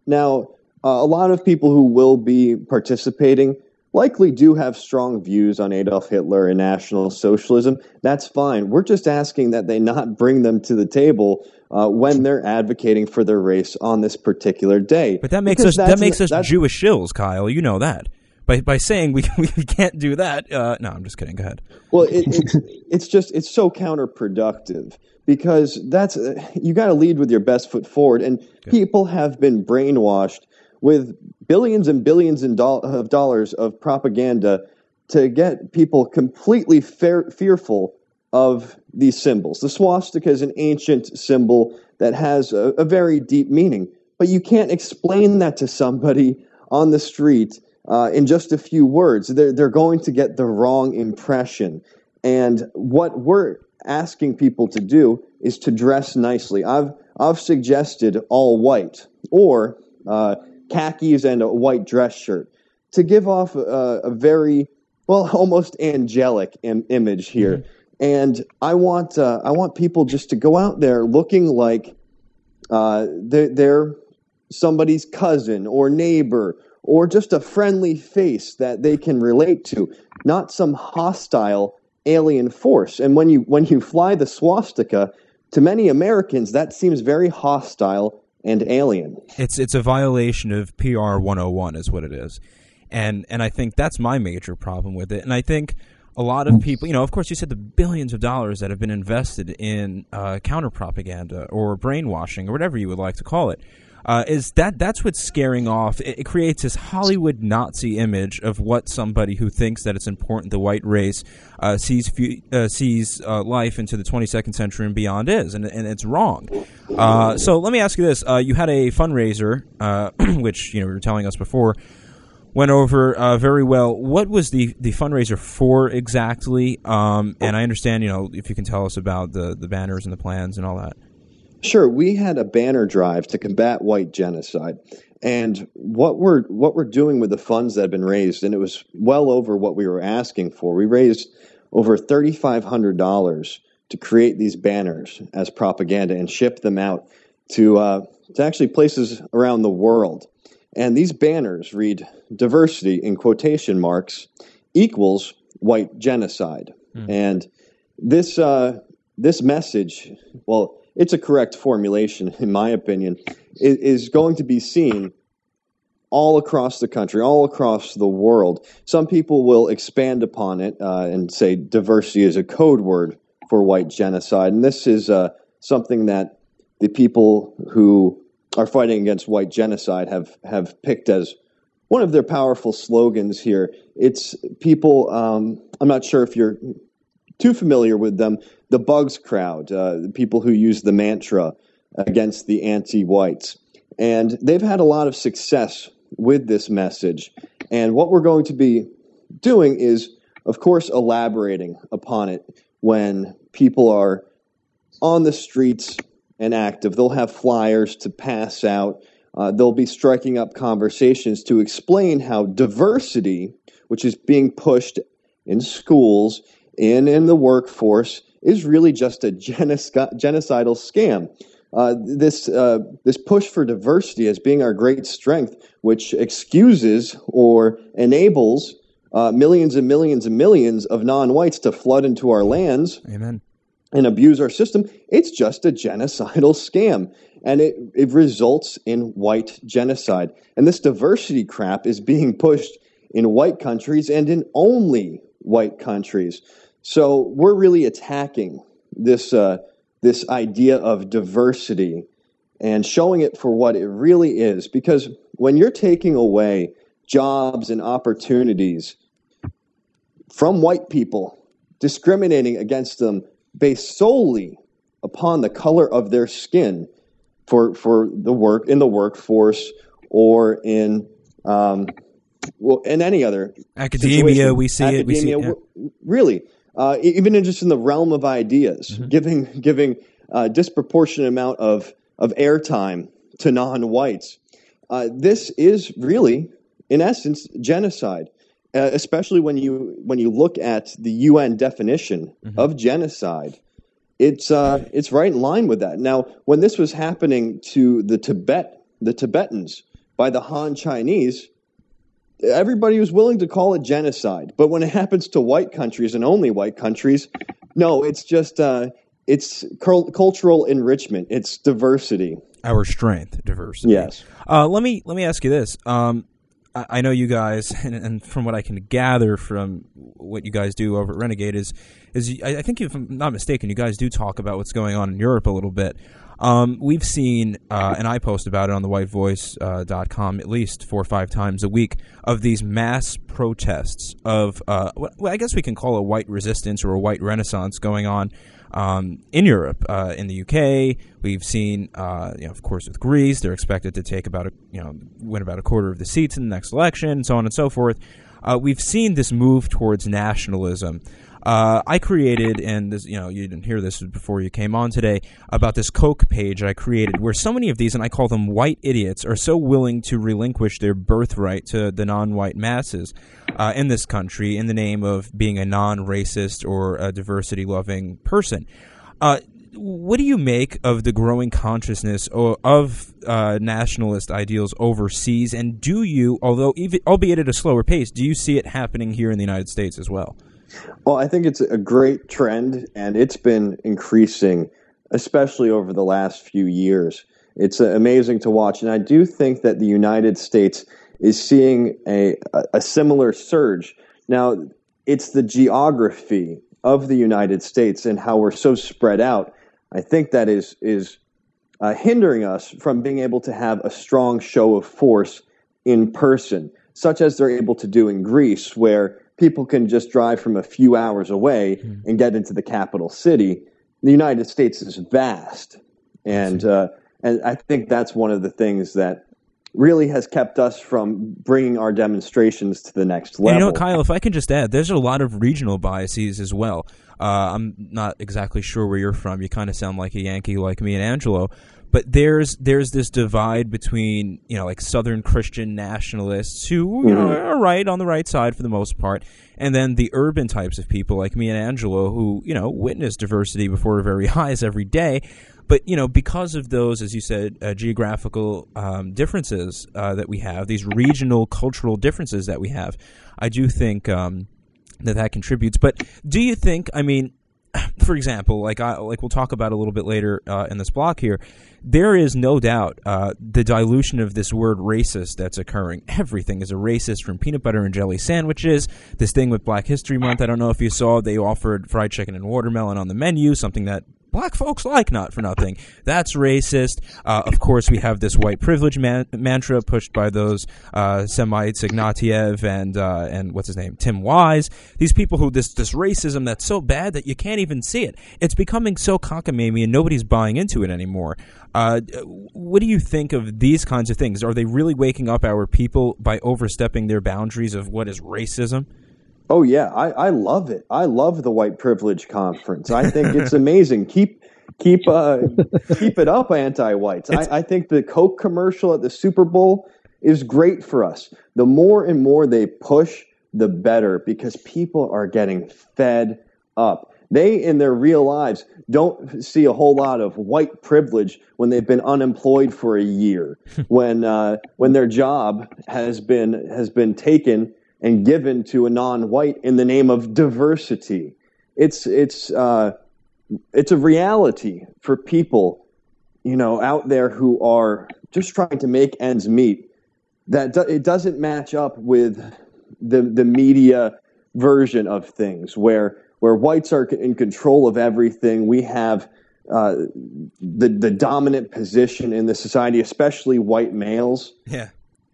Now, uh, a lot of people who will be participating likely do have strong views on Adolf Hitler and National Socialism. That's fine. We're just asking that they not bring them to the table uh, when they're advocating for their race on this particular day. But that makes Because us that makes us Jewish shills, Kyle. You know that. by by saying we we can't do that. Uh, no, I'm just kidding. Go ahead. Well, it, it's it's just it's so counterproductive because that's uh, you got to lead with your best foot forward, and people have been brainwashed with billions and billions in do- of dollars of propaganda to get people completely fearful of these symbols. The swastika is an ancient symbol that has a, a very deep meaning, but you can't explain that to somebody on the street uh, in just a few words. They're, they're going to get the wrong impression. And what we're asking people to do is to dress nicely. I've, I've suggested all white or uh, khakis and a white dress shirt to give off a, a very, well, almost angelic Im- image here. Mm-hmm. And I want, uh, I want people just to go out there looking like uh, they're, they're somebody's cousin or neighbor or just a friendly face that they can relate to, not some hostile alien force. And when you when you fly the swastika, to many Americans that seems very hostile and alien. It's it's a violation of PR 101 is what it is. And and I think that's my major problem with it. And I think a lot of people, you know, of course, you said the billions of dollars that have been invested in uh, counter propaganda or brainwashing or whatever you would like to call it uh, is that that's what's scaring off. It, it, creates this Hollywood Nazi image of what somebody who thinks that it's important the white race uh, sees uh, sees uh, life into the 22nd century and beyond is, and, and it's wrong. Uh, so let me ask you this: uh, You had a fundraiser, which you know you were telling us before. Went over very well. What was the, the fundraiser for exactly? Um, and I understand, you know, if you can tell us about the, the banners and the plans and all that. Sure, we had a banner drive to combat white genocide. And what we're what we're doing with the funds that have been raised, and it was well over what we were asking for. We raised over thirty five hundred dollars to create these banners as propaganda and ship them out to uh, to actually places around the world. And these banners read "diversity" in quotation marks equals white genocide. Mm. And this uh, this message, well it's a correct formulation, in my opinion, is, going to be seen all across the country, all across the world. Some people will expand upon it uh, and say diversity is a code word for white genocide. And this is uh, something that the people who are fighting against white genocide have, have picked as one of their powerful slogans here. It's people, um, I'm not sure if you're too familiar with them, the Bugs crowd, uh, the people who use the mantra against the anti whites. And they've had a lot of success with this message. And what we're going to be doing is, of course, elaborating upon it when people are on the streets and active. They'll have flyers to pass out. Uh, they'll be striking up conversations to explain how diversity, which is being pushed in schools and in the workforce, is really just a genocidal scam. Uh, this uh, this push for diversity as being our great strength, which excuses or enables uh, millions and millions and millions of non-whites to flood into our lands. Amen. And abuse our system. It's just a genocidal scam, and it it results in white genocide. And this diversity crap is being pushed in white countries and in only white countries. So we're really attacking this uh, this idea of diversity and showing it for what it really is. Because when you're taking away jobs and opportunities from white people, discriminating against them based solely upon the color of their skin for for the work in the workforce or in um, well in any other academia situation. we see academia, it we see it, yeah. really uh, even in just in the realm of ideas, mm-hmm. giving giving a uh, disproportionate amount of of airtime to non-whites. Uh, this is really, in essence, genocide. Uh, especially when you when you look at the UN definition mm-hmm. of genocide, it's uh, it's right in line with that. Now, when this was happening to the Tibet, the Tibetans by the Han Chinese, everybody was willing to call it genocide. But when it happens to white countries and only white countries, no, it's just uh, it's cultural enrichment. It's diversity. Our strength, diversity. Yes. Uh, let me let me ask you this. Um, I I know you guys, and, and from what I can gather from what you guys do over at Renegade is, is you- I I think if I'm not mistaken, you guys do talk about what's going on in Europe a little bit. Um, we've seen, uh, and I post about it on the whitevoice.com uh, at least four or five times a week of these mass protests of, uh, well, I guess we can call it white resistance or a white renaissance going on um, in Europe, uh, in the UK. We've seen, uh, you know, of course, with Greece, they're expected to take about a, you know, win about a quarter of the seats in the next election, and so on and so forth. Uh, we've seen this move towards nationalism. Uh, I created, and this, you know, you didn't hear this before you came on today about this Coke page I created, where so many of these, and I call them white idiots, are so willing to relinquish their birthright to the non-white masses uh, in this country in the name of being a non-racist or a diversity-loving person. Uh, what do you make of the growing consciousness of uh, nationalist ideals overseas? And do you, although even, albeit at a slower pace, do you see it happening here in the United States as well? Well, I think it's a great trend, and it's been increasing, especially over the last few years. It's uh, amazing to watch, and I do think that the United States is seeing a, a, a similar surge. Now, it's the geography of the United States and how we're so spread out. I think that is is uh, hindering us from being able to have a strong show of force in person, such as they're able to do in Greece, where people can just drive from a few hours away and get into the capital city. The United States is vast, and uh, and I think that's one of the things that really has kept us from bringing our demonstrations to the next And level. you know, Kyle, if I can just add, there's a lot of regional biases as well. Uh, I'm not exactly sure where you're from. You kind of sound like a Yankee, like me and Angelo. But there's there's this divide between you know like Southern Christian nationalists who you know, Mhm. are right on the right side for the most part, and then the urban types of people like me and Angelo who you know witness diversity before our very eyes every day. But you know, because of those, as you said, uh, geographical um, differences uh, that we have, these regional cultural differences that we have, I do think um, that that contributes. But do you think? I mean, for example, like I like we'll talk about a little bit later uh, in this block here. There is no doubt uh, the dilution of this word racist that's occurring. Everything is a racist, from peanut butter and jelly sandwiches. This thing with Black History Month. I don't know if you saw they offered fried chicken and watermelon on the menu, something that black folks like not for nothing. That's racist. Uh, of course, we have this white privilege man- mantra pushed by those uh, Semites, Ignatiev and uh, and what's his name, Tim Wise. These people who this this racism that's so bad that you can't even see it. It's becoming so cockamamie and nobody's buying into it anymore. Uh, what do you think of these kinds of things? Are they really waking up our people by overstepping their boundaries of what is racism? Oh yeah, I, I love it. I love the white privilege conference. I think it's amazing. Keep keep uh, keep it up, anti-whites. I, I think the Coke commercial at the Super Bowl is great for us. The more and more they push, the better because people are getting fed up. They, in their real lives, don't see a whole lot of white privilege when they've been unemployed for a year, when uh, when their job has been has been taken and given to a non-white in the name of diversity. It's it's uh, it's a reality for people, you know, out there who are just trying to make ends meet. That do, it doesn't match up with the the media version of things where where whites are in control of everything. We have uh, the the dominant position in the society, especially white males Yeah.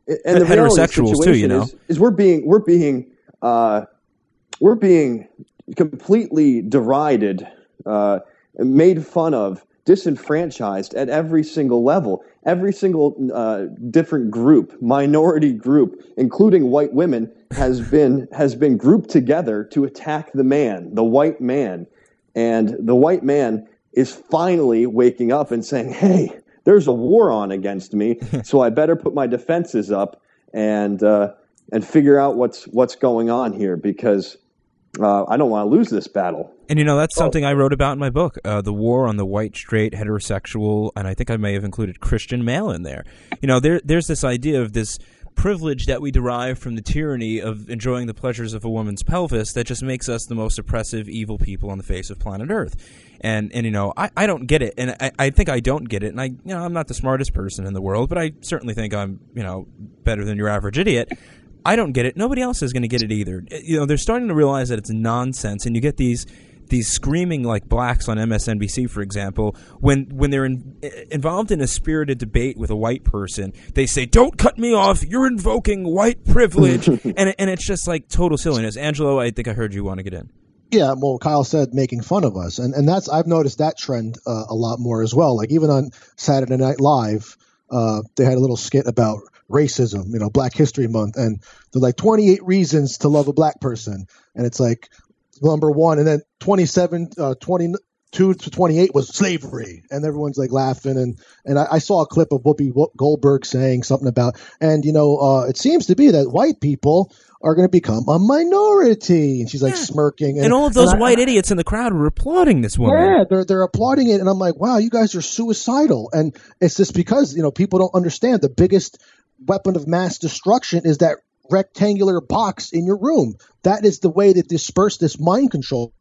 And the reality of the Heterosexuals, too, you know. is, is we're being we're being uh, we're being completely derided, uh, made fun of, disenfranchised at every single level. Every single uh, different group, minority group, including white women, has been has been grouped together to attack the man, the white man, and the white man is finally waking up and saying, "Hey, there's a war on against me, so I better put my defenses up and uh, and figure out what's what's going on here because uh, I don't want to lose this battle." And you know that's something I wrote about in my book, uh, the war on the white, straight, heterosexual, and I think I may have included Christian male in there. You know, there there's this idea of this privilege that we derive from the tyranny of enjoying the pleasures of a woman's pelvis that just makes us the most oppressive, evil people on the face of planet Earth. And and you know, I, I don't get it, and I, I think I don't get it, and I you know I'm not the smartest person in the world, but I certainly think I'm you know better than your average idiot. I don't get it. Nobody else is going to get it either. Eh, you know, they're starting to realize that it's nonsense, and you get these these screaming like blacks on MSNBC, for example, when when they're in, eh, involved in a spirited debate with a white person, they say, "Don't cut me off. You're invoking white privilege," and and it's just like total silliness. Angelo, I think I heard you want to get in. Yeah, well, Kyle said making fun of us, and and that's I've noticed that trend uh, a lot more as well. Like even on Saturday Night Live, uh, they had a little skit about racism, you know, Black History Month, and they're like 28 reasons to love a black person, and it's like number one, and then 27, uh, 22 to 28 was slavery, and everyone's like laughing, and and I, I saw a clip of Whoopi Goldberg saying something about, and you know, uh, it seems to be that white people are going to become a minority. And she's like Yeah. smirking. And all of those and I- white idiots in the crowd were applauding this woman. yeah, they're they're applauding it, and I'm like, wow, you guys are suicidal, and it's just because you know people don't understand the biggest weapon of mass destruction is that rectangular box in your room. That is the way to disperse this mind control,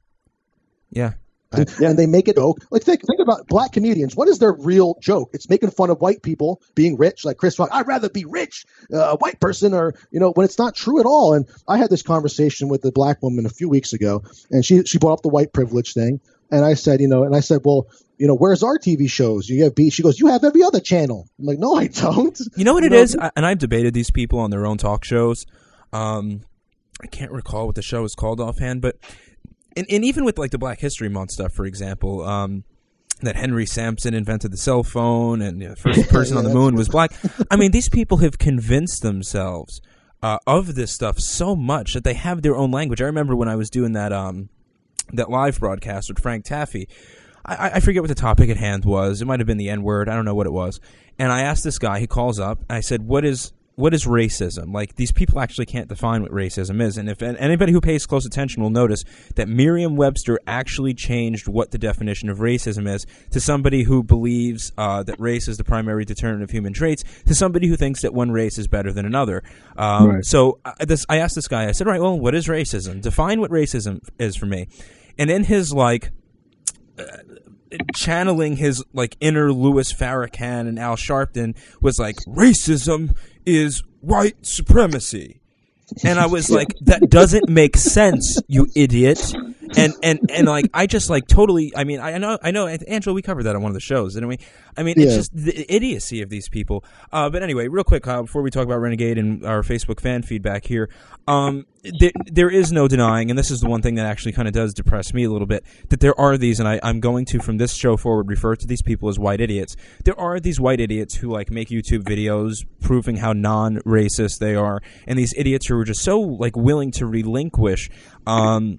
Yeah. And they make it joke. Like think think about black comedians. What is their real joke? It's making fun of white people being rich, like Chris Rock. I'd rather be rich, uh, a white person, or you know, when it's not true at all. And I had this conversation with a black woman a few weeks ago, and she she brought up the white privilege thing, and I said, you know, and I said, well, you know, where's our TV shows? You have B. She goes, you have every other channel. I'm like, no, I don't. You know what it know, is, I, and I've debated these people on their own talk shows. Um, I can't recall what the show is called offhand, but and, and even with like the Black History Month stuff, for example, um, that Henry Sampson invented the cell phone and you know, the first person on the moon was black. I mean, these people have convinced themselves uh, of this stuff so much that they have their own language. I remember when I was doing that um, that live broadcast with Frank Taffy. I, I forget what the topic at hand was. It might have been the N word. I don't know what it was. And I asked this guy. He calls up. I said, "What is what is racism? Like these people actually can't define what racism is. And if and anybody who pays close attention will notice that Merriam-Webster actually changed what the definition of racism is to somebody who believes uh, that race is the primary determinant of human traits to somebody who thinks that one race is better than another. Um, Right. So uh, this, I asked this guy. I said, "Right, well, what is racism? Define what racism is for me." And in his like channeling his like inner Louis Farrakhan and Al Sharpton was like racism is white supremacy. And I was like, that doesn't make sense, you idiot. And and and like I just like totally. I mean, I I know I know Angelo. We covered that on one of the shows, didn't we? I mean, it's just the idiocy of these people. Uh, but anyway, real quick, Kyle, before we talk about Renegade and our Facebook fan feedback here, um, there, there is no denying, and this is the one thing that actually kind of does depress me a little bit, that there are these, and I, I'm going to from this show forward refer to these people as white idiots. There are these white idiots who like make YouTube videos proving how non-racist they are, and these idiots who are just so like willing to relinquish. Um,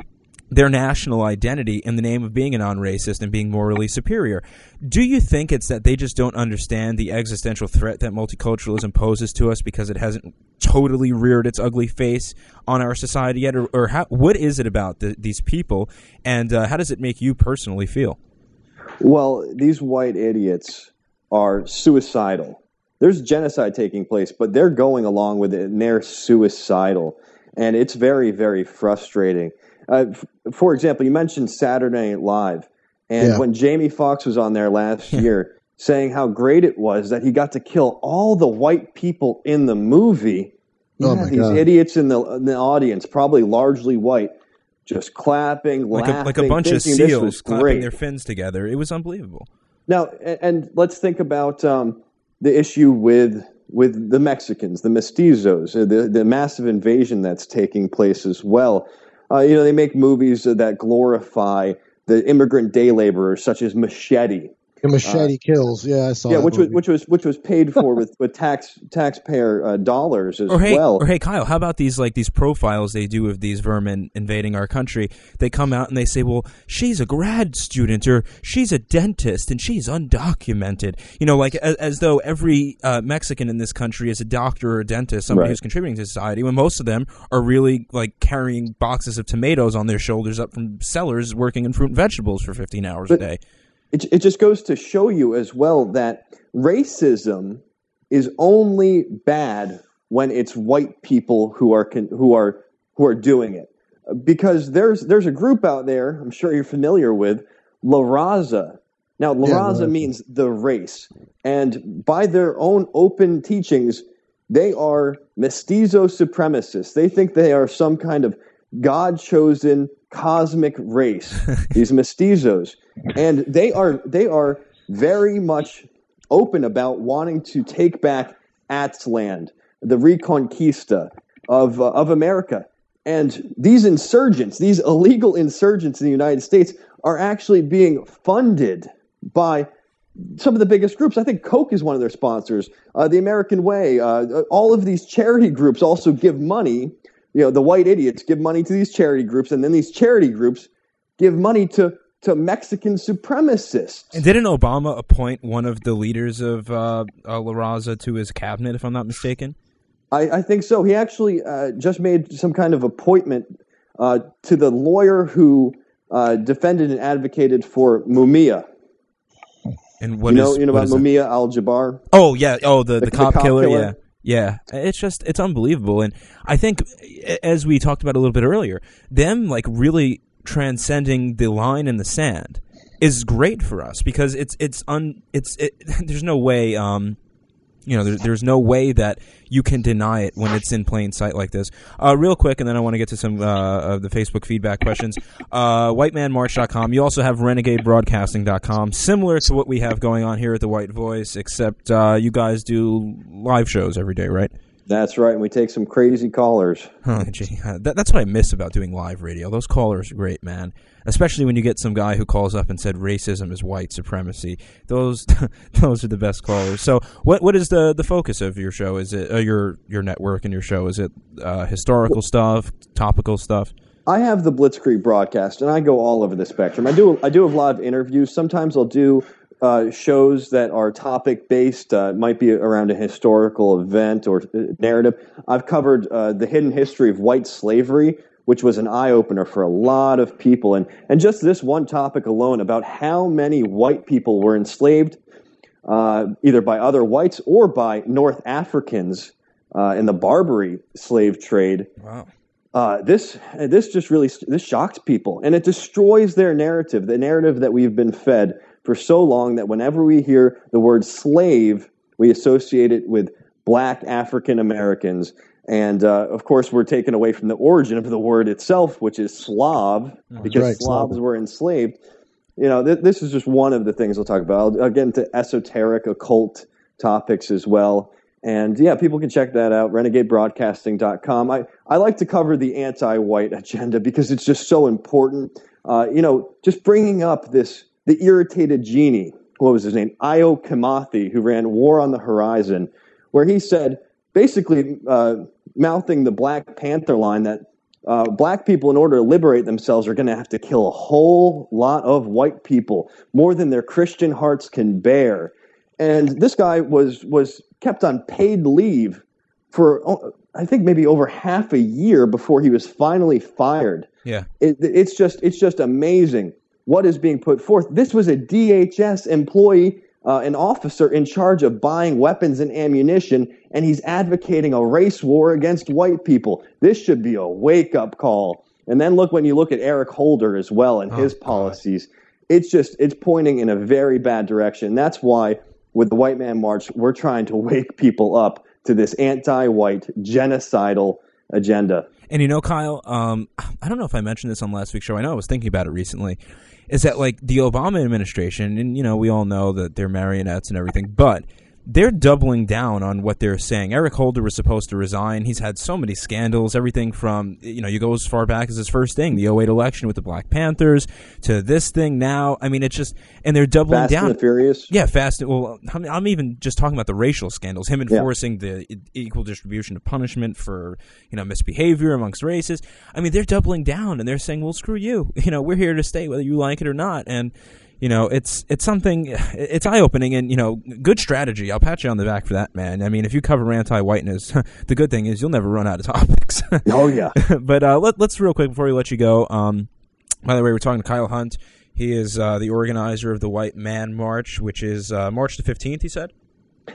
their national identity in the name of being a non-racist and being morally superior. Do you think it's that they just don't understand the existential threat that multiculturalism poses to us because it hasn't totally reared its ugly face on our society yet, or, or how, what is it about the, these people, and uh, how does it make you personally feel? Well, these white idiots are suicidal. There's genocide taking place, but they're going along with it and they're suicidal. And it's very, very frustrating. Uh, f- for example, you mentioned Saturday Night Live. And Yeah. when Jamie Foxx was on there last year saying how great it was that he got to kill all the white people in the movie, Oh had my these God. idiots in the, in the audience, probably largely white, just clapping, Like a, laughing, like a bunch of seals clapping great. their fins together. It was unbelievable. Now, a- and let's think about um, the issue with with the Mexicans, the mestizos, uh, the the massive invasion that's taking place as well. Uh, you know, they make movies that glorify the immigrant day laborers, such as Machete. The machete kills. Yeah, I saw. yeah, that which was which was which was paid for with, with tax taxpayer uh, dollars as Or hey, well. or hey, Kyle, how about these like these profiles they do of these vermin invading our country? They come out and they say, "Well, she's a grad student, or she's a dentist, and she's undocumented." You know, like as, as though every uh, Mexican in this country is a doctor or a dentist, somebody Right. who's contributing to society. When most of them are really like carrying boxes of tomatoes on their shoulders up from cellars, working in fruit and vegetables for fifteen hours a day. It, it just goes to show you as well that racism is only bad when it's white people who are who are who are doing it because there's there's a group out there I'm sure you're familiar with La Raza. Now La Yeah, Raza Raza. means the race, and by their own open teachings, they are mestizo supremacists. They think they are some kind of God chosen cosmic race. these mestizos, and they are they are very much open about wanting to take back Aztlán, the Reconquista of uh, of America. And these insurgents, these illegal insurgents in the United States, are actually being funded by some of the biggest groups. I think Coke is one of their sponsors. Uh, the American Way, uh, all of these charity groups also give money. You know, the white idiots give money to these charity groups, and then these charity groups give money to to Mexican supremacists. And didn't Obama appoint one of the leaders of uh, uh, La Raza to his cabinet, if I'm not mistaken? I, I think so. He actually uh, just made some kind of appointment uh, to the lawyer who uh, defended and advocated for Mumia. And what you know, is- you know about? Mumia al Jabbar? Oh yeah. Oh, the, the, The- the cop, cop killer. killer? Yeah. Yeah. It's just it's unbelievable, and I think as we talked about a little bit earlier, them like really transcending the line in the sand is great for us because it's it's un it's it, there's no way um you know there, there's no way that you can deny it when it's in plain sight like this. Uh, real quick, and then I want to get to some uh, of the Facebook feedback questions. Uh, WhiteManMarch.com. You also have RenegadeBroadcasting.com, similar to what we have going on here at the White Voice, except uh, you guys do live shows every day, right? That's right. And we take some crazy callers. Oh, gee. Uh, That, that's what I miss about doing live radio. Those callers are great, man. Especially when you get some guy who calls up and said racism is white supremacy. Those those are the best callers. So, what what is the, the focus of your show? Is it uh, your your network and your show? Is it uh, historical stuff, topical stuff? I have the Blitzkrieg broadcast, and I go all over the spectrum. I do I do have live interviews. Sometimes I'll do uh, shows that are topic based. Uh, might be around a historical event or uh, narrative. I've covered uh, the hidden history of white slavery, which was an eye opener for a lot of people, and and just this one topic alone about how many white people were enslaved, uh, either by other whites or by North Africans uh, in the Barbary slave trade Wow. uh, this this just really this shocks people and it destroys their narrative the narrative that we've been fed for so long that whenever we hear the word slave we associate it with black african americans and uh, of course we're taken away from the origin of the word itself which is slav because right, slavs Slav. were enslaved you know th- this is just one of the things we'll talk about i'll, I'll get into esoteric occult topics as well and yeah, people can check that out, renegadebroadcasting.com. I, I like to cover the anti white agenda because it's just so important. Uh, you know, just bringing up this, the irritated genie, what was his name? Ayo Kimathi, who ran War on the Horizon, where he said, basically uh, mouthing the Black Panther line that uh, black people, in order to liberate themselves, are going to have to kill a whole lot of white people, more than their Christian hearts can bear. And this guy was was kept on paid leave for oh, I think maybe over half a year before he was finally fired. Yeah. It, it's just it's just amazing what is being put forth. This was a DHS employee, uh, an officer in charge of buying weapons and ammunition, and he's advocating a race war against white people. This should be a wake up call. And then look when you look at Eric Holder as well and his God. policies. It's just it's pointing in a very bad direction. That's why with the White Man March, we're trying to wake people up to this anti-white genocidal agenda. And you know, Kyle, um, I don't know if I mentioned this on last week's show. I know I was thinking about it recently. Is that like the Obama administration, and you know, we all know that they're marionettes and everything, but they're doubling down on what they're saying. Eric Holder was supposed to resign. He's had so many scandals, everything from, you know, you go as far back as his first thing, the 08 election with the Black Panthers, to this thing now. I mean, it's just, and they're doubling Fast down. and Furious. Yeah, fast. Well, I'm, I'm even just talking about the racial scandals. Him enforcing the e- equal distribution of punishment for you know misbehavior amongst races. I mean, they're doubling down and they're saying, "Well, screw you. You know, we're here to stay, whether you like it or not." And you know, it's it's something. It's eye opening and you know, good strategy. I'll pat you on the back for that, man. I mean, if you cover anti-whiteness, the good thing is you'll never run out of topics. Oh yeah. but uh, let, let's real quick before we let you go. Um, by the way, we're talking to Kyle Hunt. He is uh, the organizer of the White Man March, which is uh, March the fifteenth. He said.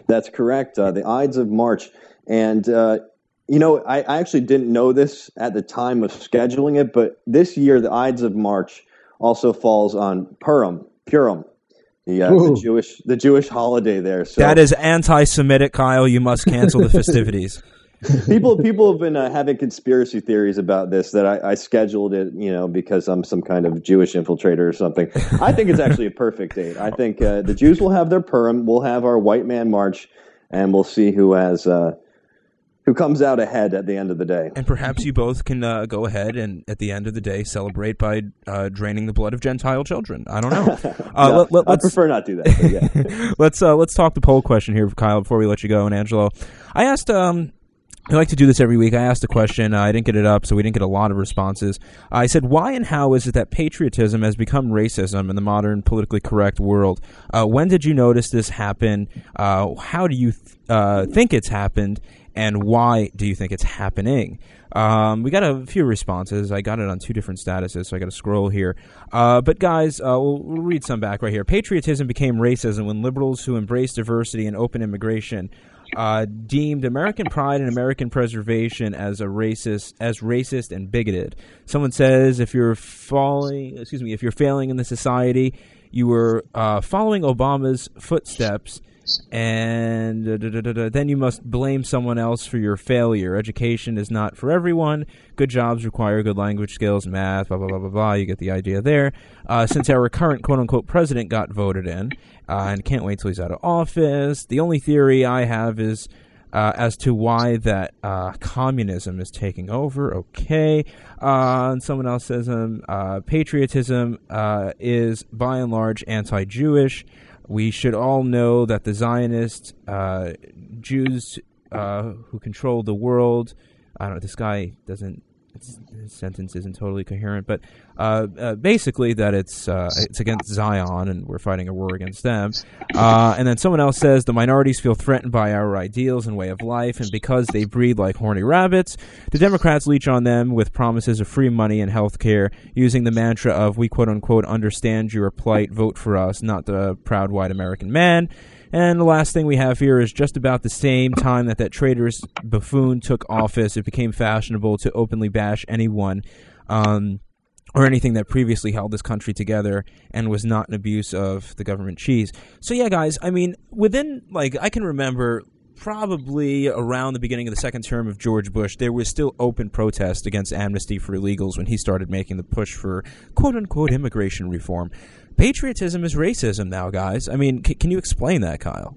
That's correct. Uh, the Ides of March. And uh, you know, I, I actually didn't know this at the time of scheduling it, but this year the Ides of March also falls on Purim, Purim, the, uh, the Jewish the Jewish holiday there. So That is anti-Semitic, Kyle. You must cancel the festivities. people people have been uh, having conspiracy theories about this that I, I scheduled it, you know, because I'm some kind of Jewish infiltrator or something. I think it's actually a perfect date. I think uh, the Jews will have their Purim, we'll have our White Man March, and we'll see who has uh, who comes out ahead at the end of the day. And perhaps you both can uh, go ahead and, at the end of the day, celebrate by uh, draining the blood of Gentile children. I don't know. Uh, No, let, let, I prefer not to do that. Yeah. let's uh, let's talk the poll question here, Kyle. Before we let you go, and Angelo, I asked. Um, I like to do this every week. I asked a question. Uh, I didn't get it up, so we didn't get a lot of responses. I said, "Why and how is it that patriotism has become racism in the modern politically correct world? Uh, when did you notice this happen? Uh, how do you th- uh, think it's happened, and why do you think it's happening?" Um, we got a few responses. I got it on two different statuses, so I got to scroll here. Uh, but guys, uh, we'll, we'll read some back right here. Patriotism became racism when liberals who embraced diversity and open immigration uh, deemed American pride and American preservation as a racist, as racist and bigoted. Someone says if you're falling, excuse me, if you're failing in the society, you were uh, following Obama's footsteps and uh, da, da, da, then you must blame someone else for your failure. Education is not for everyone. Good jobs require good language skills, math, blah blah blah blah blah. You get the idea there. Uh, since our current quote unquote president got voted in, uh, and can't wait till he's out of office. The only theory I have is. Uh, as to why that uh, communism is taking over, okay. Uh, and someone else says um, uh, patriotism uh, is by and large anti-Jewish. We should all know that the Zionist uh, Jews uh, who control the world. I don't know. This guy doesn't. His sentence isn't totally coherent, but uh, uh, basically that it's uh, it's against Zion and we're fighting a war against them. Uh, and then someone else says the minorities feel threatened by our ideals and way of life, and because they breed like horny rabbits, the Democrats leech on them with promises of free money and health care, using the mantra of "We quote unquote understand your plight, vote for us, not the proud white American man." And the last thing we have here is just about the same time that that traitorous buffoon took office, it became fashionable to openly bash anyone um, or anything that previously held this country together and was not an abuse of the government cheese. So yeah, guys, I mean, within like I can remember probably around the beginning of the second term of George Bush, there was still open protest against amnesty for illegals when he started making the push for quote unquote immigration reform. Patriotism is racism now, guys. I mean, c- can you explain that, Kyle?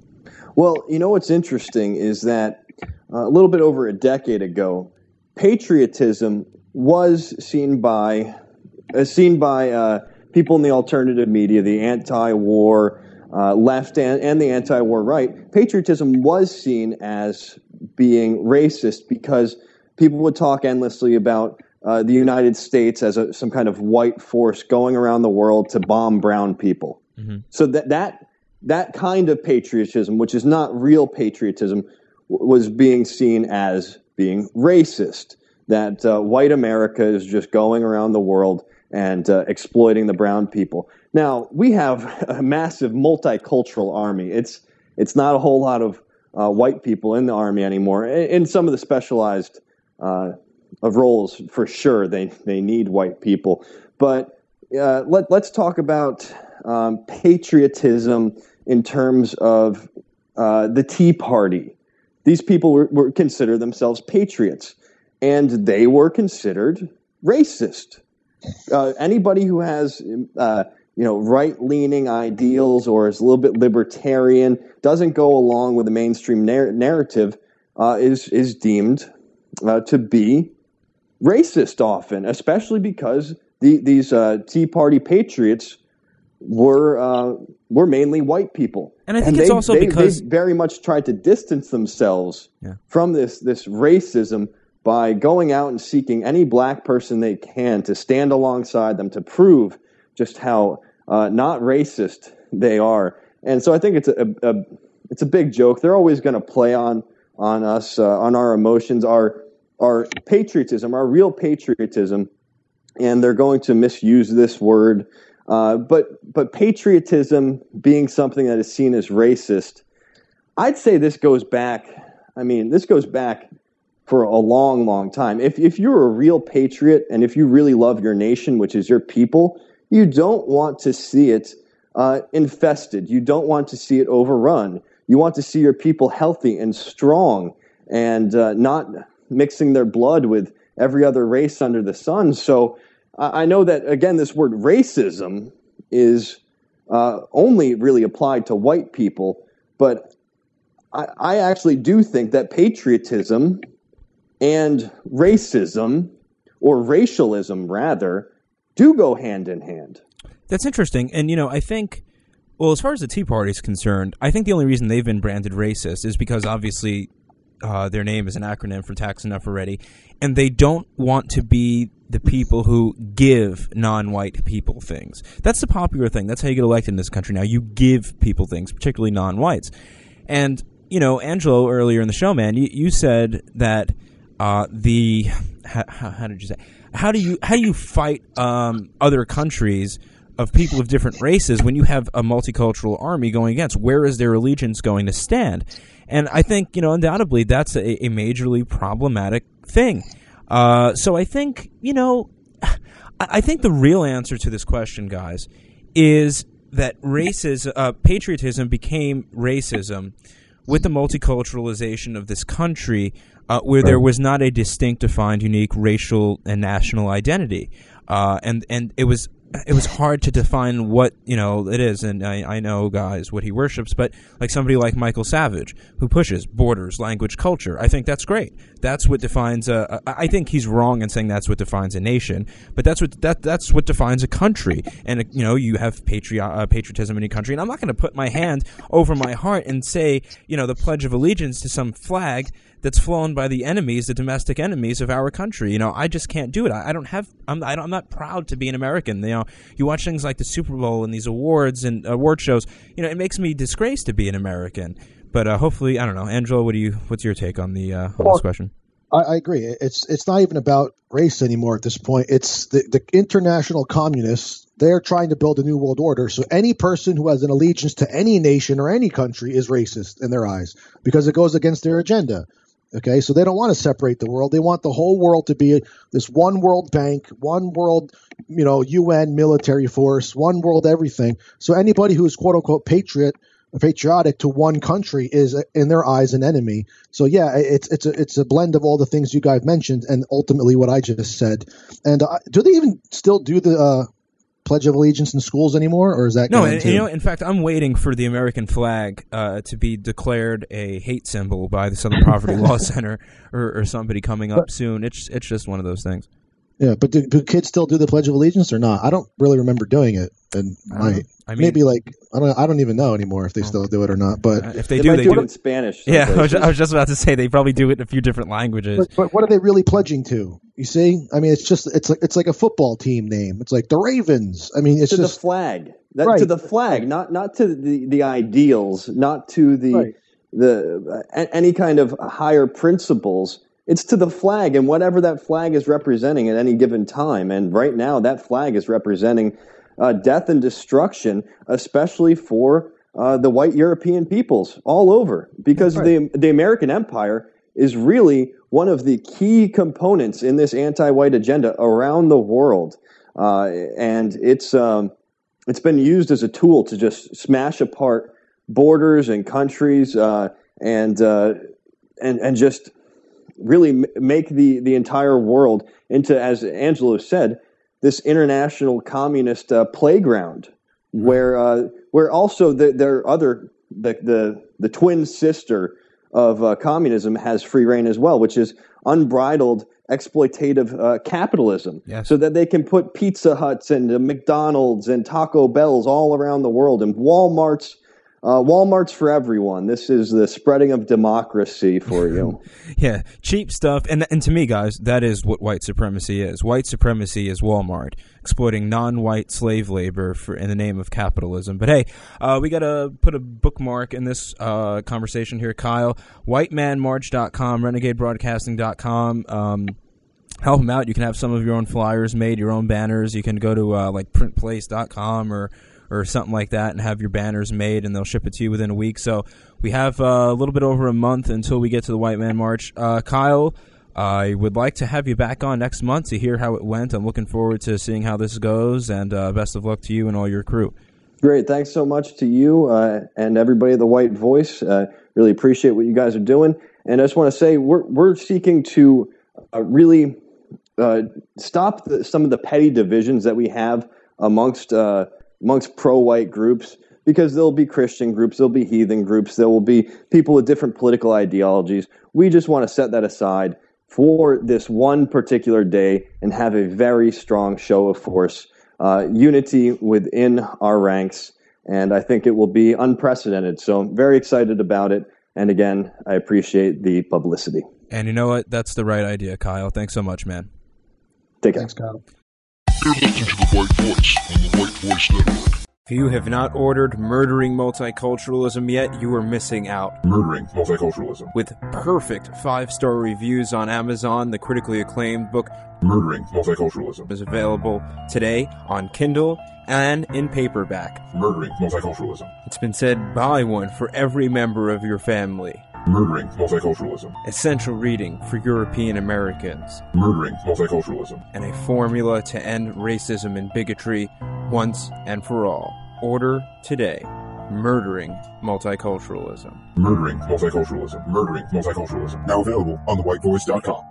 Well, you know what's interesting is that uh, a little bit over a decade ago, patriotism was seen by uh, seen by uh, people in the alternative media, the anti-war uh, left and, and the anti-war right. Patriotism was seen as being racist because people would talk endlessly about uh, the United States as a, some kind of white force going around the world to bomb brown people. So that that that kind of patriotism, which is not real patriotism, w- was being seen as being racist. That uh, white America is just going around the world and uh, exploiting the brown people. Now we have a massive multicultural army. It's it's not a whole lot of uh, white people in the army anymore. In, in some of the specialized uh, of roles, for sure, they they need white people. But uh, let, let's talk about um, patriotism in terms of uh, the Tea Party. These people were, were consider themselves patriots, and they were considered racist. Uh, anybody who has uh, you know right leaning ideals or is a little bit libertarian doesn't go along with the mainstream narr- narrative uh, is is deemed uh, to be racist often, especially because the, these uh, Tea Party patriots were uh, were mainly white people, And I think it's also they, because- they very much tried to distance themselves Yeah. from this this racism by going out and seeking any black person they can to stand alongside them to prove just how uh, not racist they are. And so I think it's a, a, a it's a big joke. They're always going to play on on us, uh, on our emotions, our our patriotism, our real patriotism, and they're going to misuse this word. Uh, but but patriotism being something that is seen as racist, I'd say this goes back I mean, this goes back for a long, long time. If if you're a real patriot and if you really love your nation, which is your people, you don't want to see it uh, infested. You don't want to see it overrun. You want to see your people healthy and strong and uh, not mixing their blood with every other race under the sun. So I know that again, this word racism is uh, only really applied to white people, but I, I actually do think that patriotism and racism, or racialism rather, do go hand in hand. That's interesting. And, you know, I think, well, as far as the Tea Party is concerned, I think the only reason they've been branded racist is because obviously uh, their name is an acronym for Tax Enough Already. And they don't want to be the people who give non-white people things. That's the popular thing. That's how you get elected in this country now. You give people things, particularly non-whites. And, you know, Angelo, earlier in the show, man, you, you said that uh, the how, how did you say how do you how do you fight um, other countries of people of different races when you have a multicultural army going against. Where is their allegiance going to stand? And i think you know undoubtedly that's a, a majorly problematic thing. Uh, so i think you know I, I think the real answer to this question guys is that racism uh, patriotism became racism with the multiculturalization of this country, uh, where there was not a distinct, defined, unique racial and national identity, uh, and and it was it was hard to define what you know it is. And I, I know guys what he worships, but like somebody like Michael Savage who pushes borders, language, culture. I think that's great. That's what defines. A, a, I think he's wrong in saying that's what defines a nation, but that's what that that's what defines a country. And you know you have patriot uh, patriotism in a country, and I'm not going to put my hand over my heart and say you know the Pledge of Allegiance to some flag that's flown by the enemies, the domestic enemies of our country. You know, I just can't do it. I, I don't have. I'm. I don't, I'm not proud to be an American. You know, you watch things like the Super Bowl and these awards and award shows. You know, it makes me disgrace to be an American. But uh, hopefully, I don't know, Angelo. What do you? What's your take on the uh, on this question? I, I agree. It's it's not even about race anymore at this point. It's the, the international communists. They're trying to build a new world order. So any person who has an allegiance to any nation or any country is racist in their eyes because it goes against their agenda. Okay, so they don't want to separate the world. They want the whole world to be this one world bank, one world, you know, UN military force, one world everything. So anybody who is quote unquote patriot, patriotic to one country is in their eyes an enemy. So yeah, it's it's a it's a blend of all the things you guys mentioned and ultimately what I just said. And uh, do they even still do the uh, Pledge of Allegiance in schools anymore, or is that No, gone and, too? you know, in fact, I'm waiting for the American flag uh, to be declared a hate symbol by the Southern Poverty Law Center or, or somebody coming up soon. It's it's just one of those things. Yeah, but do, do kids still do the Pledge of Allegiance or not? I don't really remember doing it, and I my I mean, maybe like I don't I don't even know anymore if they still do it or not. But uh, if they, They, do, might they do do it in Spanish. Yeah, I was. I was just about to say they probably do it in a few different languages. but, but what are they really pledging to? You see, I mean, it's just it's like it's like a football team name. It's like the Ravens. I mean, it's to just the flag. That, Right. To the flag, not not to the, the ideals, not to the Right. the uh, any kind of higher principles. It's to the flag and whatever that flag is representing at any given time. And right now, that flag is representing uh, death and destruction, especially for uh, the white European peoples all over, because the the American Empire is really one of the key components in this anti-white agenda around the world, uh, and it's um, it's been used as a tool to just smash apart borders and countries uh, and uh, and and just really m- make the the entire world into, as Angelo said, this international communist uh, playground where uh, where also the, there are other the, the the twin sister of uh, communism has free reign as well, which is unbridled exploitative uh, capitalism, Yes. so that they can put Pizza Huts and uh, McDonald's and Taco Bells all around the world and WalMarts. Uh, Walmart's for everyone. This is the spreading of democracy for you. Yeah, cheap stuff, and and to me, guys, that is what white supremacy is. White supremacy is Walmart exploiting non-white slave labor for in the name of capitalism. But hey, uh, we got to put a bookmark in this uh, conversation here, Kyle. WhiteManMarch.com, RenegadeBroadcasting.com. Um, help them out. You can have some of your own flyers made, your own banners. You can go to uh, like printplace.com or or something like that, and have your banners made, and they'll ship it to you within a week. So we have uh, a little bit over a month until we get to the White Man March. Uh, Kyle, I would like to have you back on next month to hear how it went. I'm looking forward to seeing how this goes, and uh, best of luck to you and all your crew. Great. Thanks so much to you uh, and everybody at the White Voice. Uh, really appreciate what you guys are doing. And I just want to say we're, we're seeking to uh, really stop the, some of the petty divisions that we have amongst uh, amongst pro-white groups because there'll be Christian groups, there'll be heathen groups, there will be people with different political ideologies. We just want to set that aside for this one particular day and have a very strong show of force, uh, unity within our ranks, and I think it will be unprecedented. So I'm very excited about it. And again, I appreciate the publicity. And you know what? That's the right idea, Kyle. Thanks so much, man. Take care. Thanks, Kyle. You're listening to the White Voice on the White Voice Network. If you have not ordered Murdering Multiculturalism yet, you are missing out. Murdering multiculturalism. With perfect five star reviews on Amazon, the critically acclaimed book Murdering multiculturalism. is available today on Kindle and in paperback. Murdering multiculturalism. It's been said buy one for every member of your family. Murdering multiculturalism. Essential reading for European Americans. Murdering multiculturalism. And a formula to end racism and bigotry once and for all. Order today. Murdering Multiculturalism. Murdering multiculturalism. Murdering multiculturalism. Now available on thewhitevoice.com.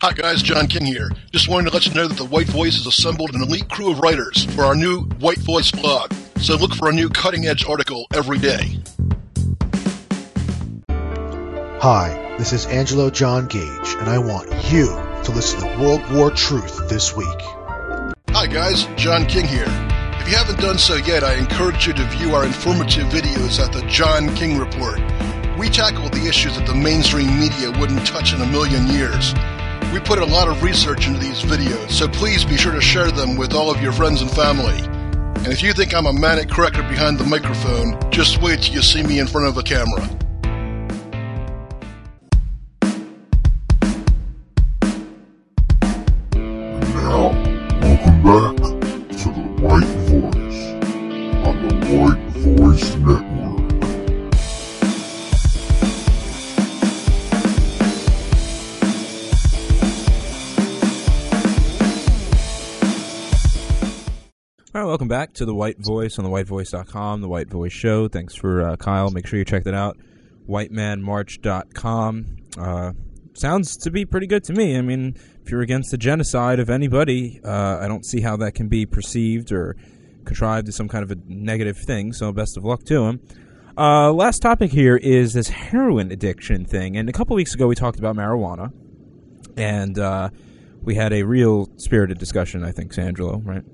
Hi guys, John King here. Just wanted to let you know that the White Voice has assembled an elite crew of writers for our new White Voice blog. So look for a new cutting edge article every day. Hi, this is Angelo John Gage, and I want you to listen to World War Truth this week. Hi guys, John King here. If you haven't done so yet, I encourage you to view our informative videos at the John King Report. We tackle the issues that the mainstream media wouldn't touch in a million years. We put a lot of research into these videos, so please be sure to share them with all of your friends and family. And if you think I'm a manic corrector behind the microphone, just wait till you see me in front of a camera. Back to the White Voice on the whitevoice.com, the White Voice Show. Thanks for uh, Kyle. Make sure you check that out. Whitemanmarch.com. Uh, sounds to be pretty good to me. I mean, if you're against the genocide of anybody, uh, I don't see how that can be perceived or contrived as some kind of a negative thing. So, best of luck to him. Uh, last topic here is this heroin addiction thing. And a couple weeks ago, we talked about marijuana, and uh, we had a real spirited discussion. I think, Sandro, right?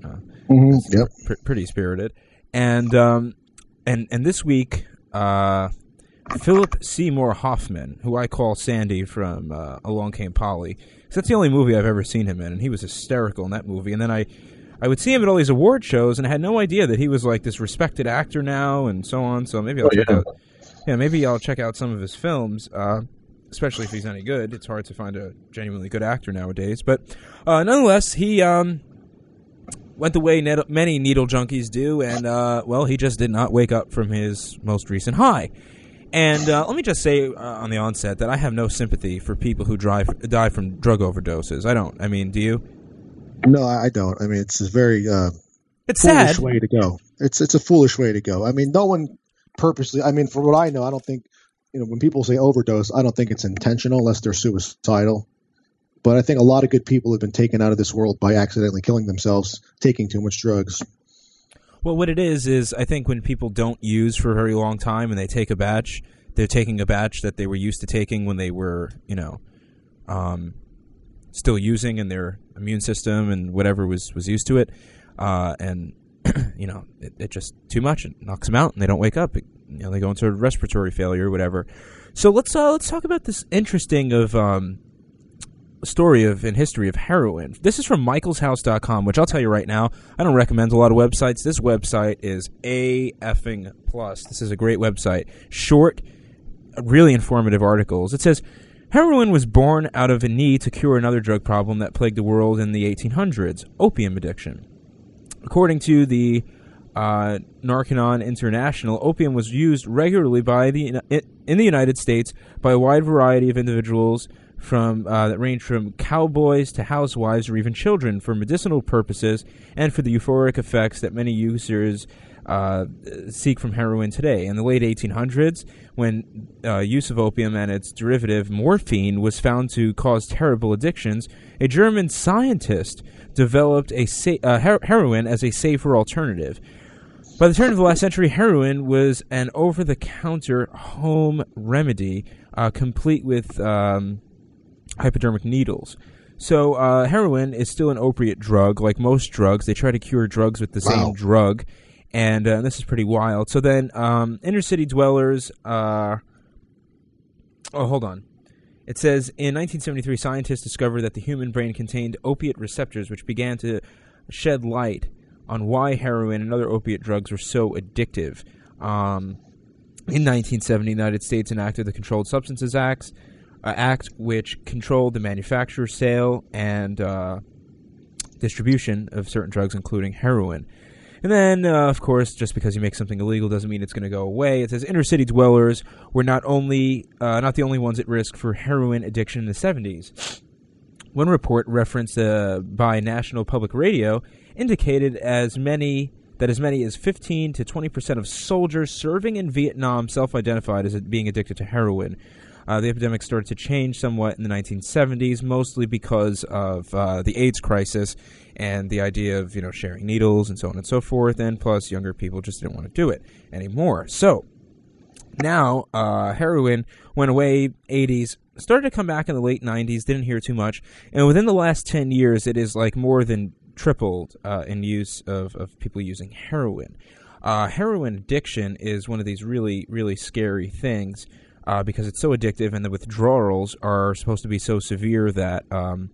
Uh, Yep. pr- pretty spirited. And um, and and this week, uh, Philip Seymour Hoffman, who I call Sandy from uh, Along Came Polly, 'cause that's the only movie I've ever seen him in, and he was hysterical in that movie. And then I. I would see him at all these award shows, and I had no idea that he was like this respected actor now, and so on. So maybe I'll check yeah. out, yeah, maybe I'll check out some of his films, uh, especially if he's any good. It's hard to find a genuinely good actor nowadays, but uh, nonetheless, he um, went the way net- many needle junkies do, and uh, well, he just did not wake up from his most recent high. And uh, let me just say uh, on the onset that I have no sympathy for people who drive, die from drug overdoses. I don't. I mean, do you? No, I I don't. I mean, it's a very uh, It's foolish sad. way to go. It's it's a foolish way to go. I mean, no one purposely. I mean, for what I know, I don't think you know when people say overdose, I don't think it's intentional unless they're suicidal. But I think a lot of good people have been taken out of this world by accidentally killing themselves, taking too much drugs. Well, what it is is I think when people don't use for a very long time and they take a batch, they're taking a batch that they were used to taking when they were, you know, um, still using in their immune system and whatever was was used to it, uh, and you know, it, it just too much. It knocks them out and they don't wake up. It, you know, they go into respiratory failure or whatever. So let's uh, let's talk about this interesting of um, story of in history of heroin. This is from michaelshouse.com, which I'll tell you right now, I don't recommend a lot of websites. This website is a effing plus. This is a great website. Short, really informative articles. It says heroin was born out of a need to cure another drug problem that plagued the world in the 1800s, opium addiction. According to the uh, Narconon International, opium was used regularly by the in the United States by a wide variety of individuals from uh, that range from cowboys to housewives or even children for medicinal purposes and for the euphoric effects that many users uh, seek from heroin today. In the late 1800s, when uh, use of opium and its derivative morphine was found to cause terrible addictions, a German scientist developed a sa- uh, her- heroin as a safer alternative. By the turn of the last century, heroin was an over-the-counter home remedy, uh, complete with um, hypodermic needles. So uh, heroin is still an opiate drug, like most drugs. They try to cure drugs with the Wow. same drug, and uh, this is pretty wild. So then, um, inner city dwellers. Uh, oh, hold on. It says in 1973, scientists discovered that the human brain contained opiate receptors, which began to shed light on why heroin and other opiate drugs were so addictive. Um, in 1970, the United States enacted the Controlled Substances Act, uh, Act, which controlled the manufacture, sale, and uh, distribution of certain drugs, including heroin. And then, uh, of course, just because you make something illegal doesn't mean it's going to go away. It says inner city dwellers were not only uh, not the only ones at risk for heroin addiction in the 70s. One report referenced uh, by National Public Radio indicated as many that as many as 15 to 20 percent of soldiers serving in Vietnam self-identified as being addicted to heroin. Uh, the epidemic started to change somewhat in the 1970s, mostly because of uh, the AIDS crisis and the idea of you know sharing needles and so on and so forth. And plus, younger people just didn't want to do it anymore. So now uh, heroin went away 80s started to come back in the late 90s didn't hear too much and within the last 10 years it is like more than tripled uh, in use of, of people using heroin uh, heroin addiction is one of these really really scary things uh, because it's so addictive and the withdrawals are supposed to be so severe that um,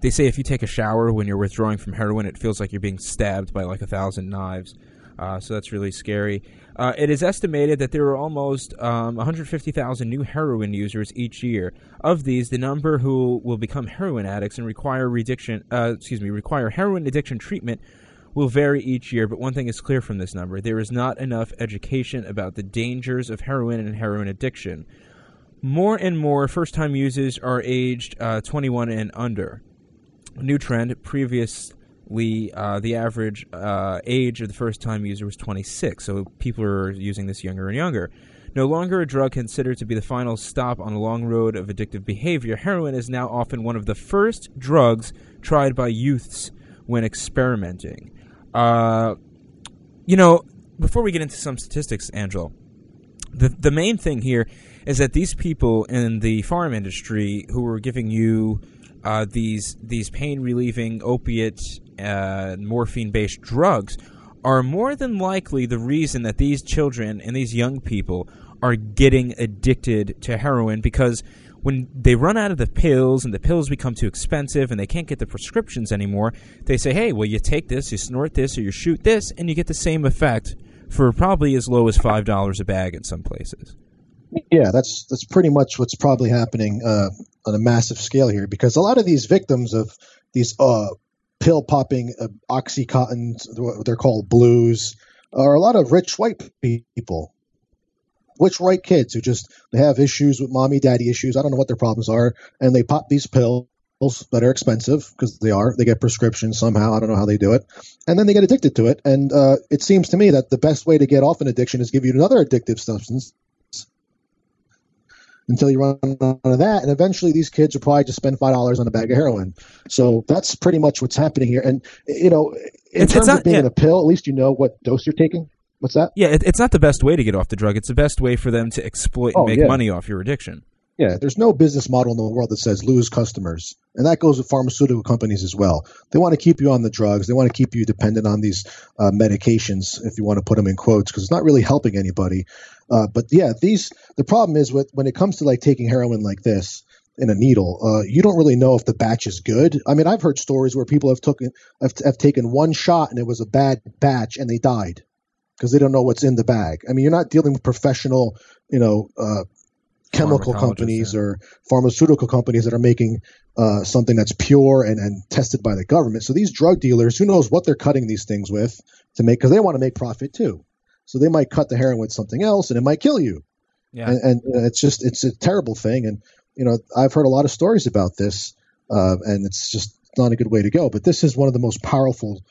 they say if you take a shower when you're withdrawing from heroin it feels like you're being stabbed by like a thousand knives uh, so that's really scary. Uh, it is estimated that there are almost um, 150,000 new heroin users each year. Of these, the number who will become heroin addicts and require addiction, uh, excuse me, require heroin addiction treatment will vary each year. But one thing is clear from this number: there is not enough education about the dangers of heroin and heroin addiction. More and more first-time users are aged uh, 21 and under. New trend: previously, uh, the average uh, age of the first time user was 26 so people are using this younger and younger no longer a drug considered to be the final stop on a long road of addictive behavior heroin is now often one of the first drugs tried by youths when experimenting uh, you know before we get into some statistics angelo the, the main thing here is that these people in the farm industry who were giving you uh, these these pain relieving opiate uh, morphine based drugs are more than likely the reason that these children and these young people are getting addicted to heroin because when they run out of the pills and the pills become too expensive and they can't get the prescriptions anymore, they say, hey, well, you take this, you snort this, or you shoot this, and you get the same effect for probably as low as $5 a bag in some places. Yeah, that's that's pretty much what's probably happening uh, on a massive scale here because a lot of these victims of these uh, pill popping uh, oxycontins, what they're called blues, are a lot of rich white people, rich right kids who just they have issues with mommy daddy issues. I don't know what their problems are, and they pop these pills that are expensive because they are. They get prescriptions somehow. I don't know how they do it, and then they get addicted to it. And uh, it seems to me that the best way to get off an addiction is give you another addictive substance until you run out of that. And eventually, these kids will probably just spend five dollars on a bag of heroin. So that's pretty much what's happening here. And you know, in It's- it's terms not- of being yeah. in a pill, at least you know what dose you're taking. What's that? Yeah, it, it's not the best way to get off the drug. It's the best way for them to exploit and Oh, make yeah. money off your addiction. Yeah, there's no business model in the world that says lose customers. And that goes with pharmaceutical companies as well. They want to keep you on the drugs. They want to keep you dependent on these uh, medications, if you want to put them in quotes, because it's not really helping anybody. Uh, but yeah, these the problem is with when it comes to like taking heroin like this in a needle, uh, you don't really know if the batch is good. I mean, I've heard stories where people have taken have, have taken one shot and it was a bad batch and they died because they don't know what's in the bag. I mean, you're not dealing with professional, you know, uh, chemical companies yeah. or pharmaceutical companies that are making uh, something that's pure and, and tested by the government. So these drug dealers, who knows what they're cutting these things with to make, because they want to make profit too. So they might cut the heroin with something else, and it might kill you. Yeah. And, and it's just it's a terrible thing. And you know, I've heard a lot of stories about this, uh, and it's just not a good way to go. But this is one of the most powerful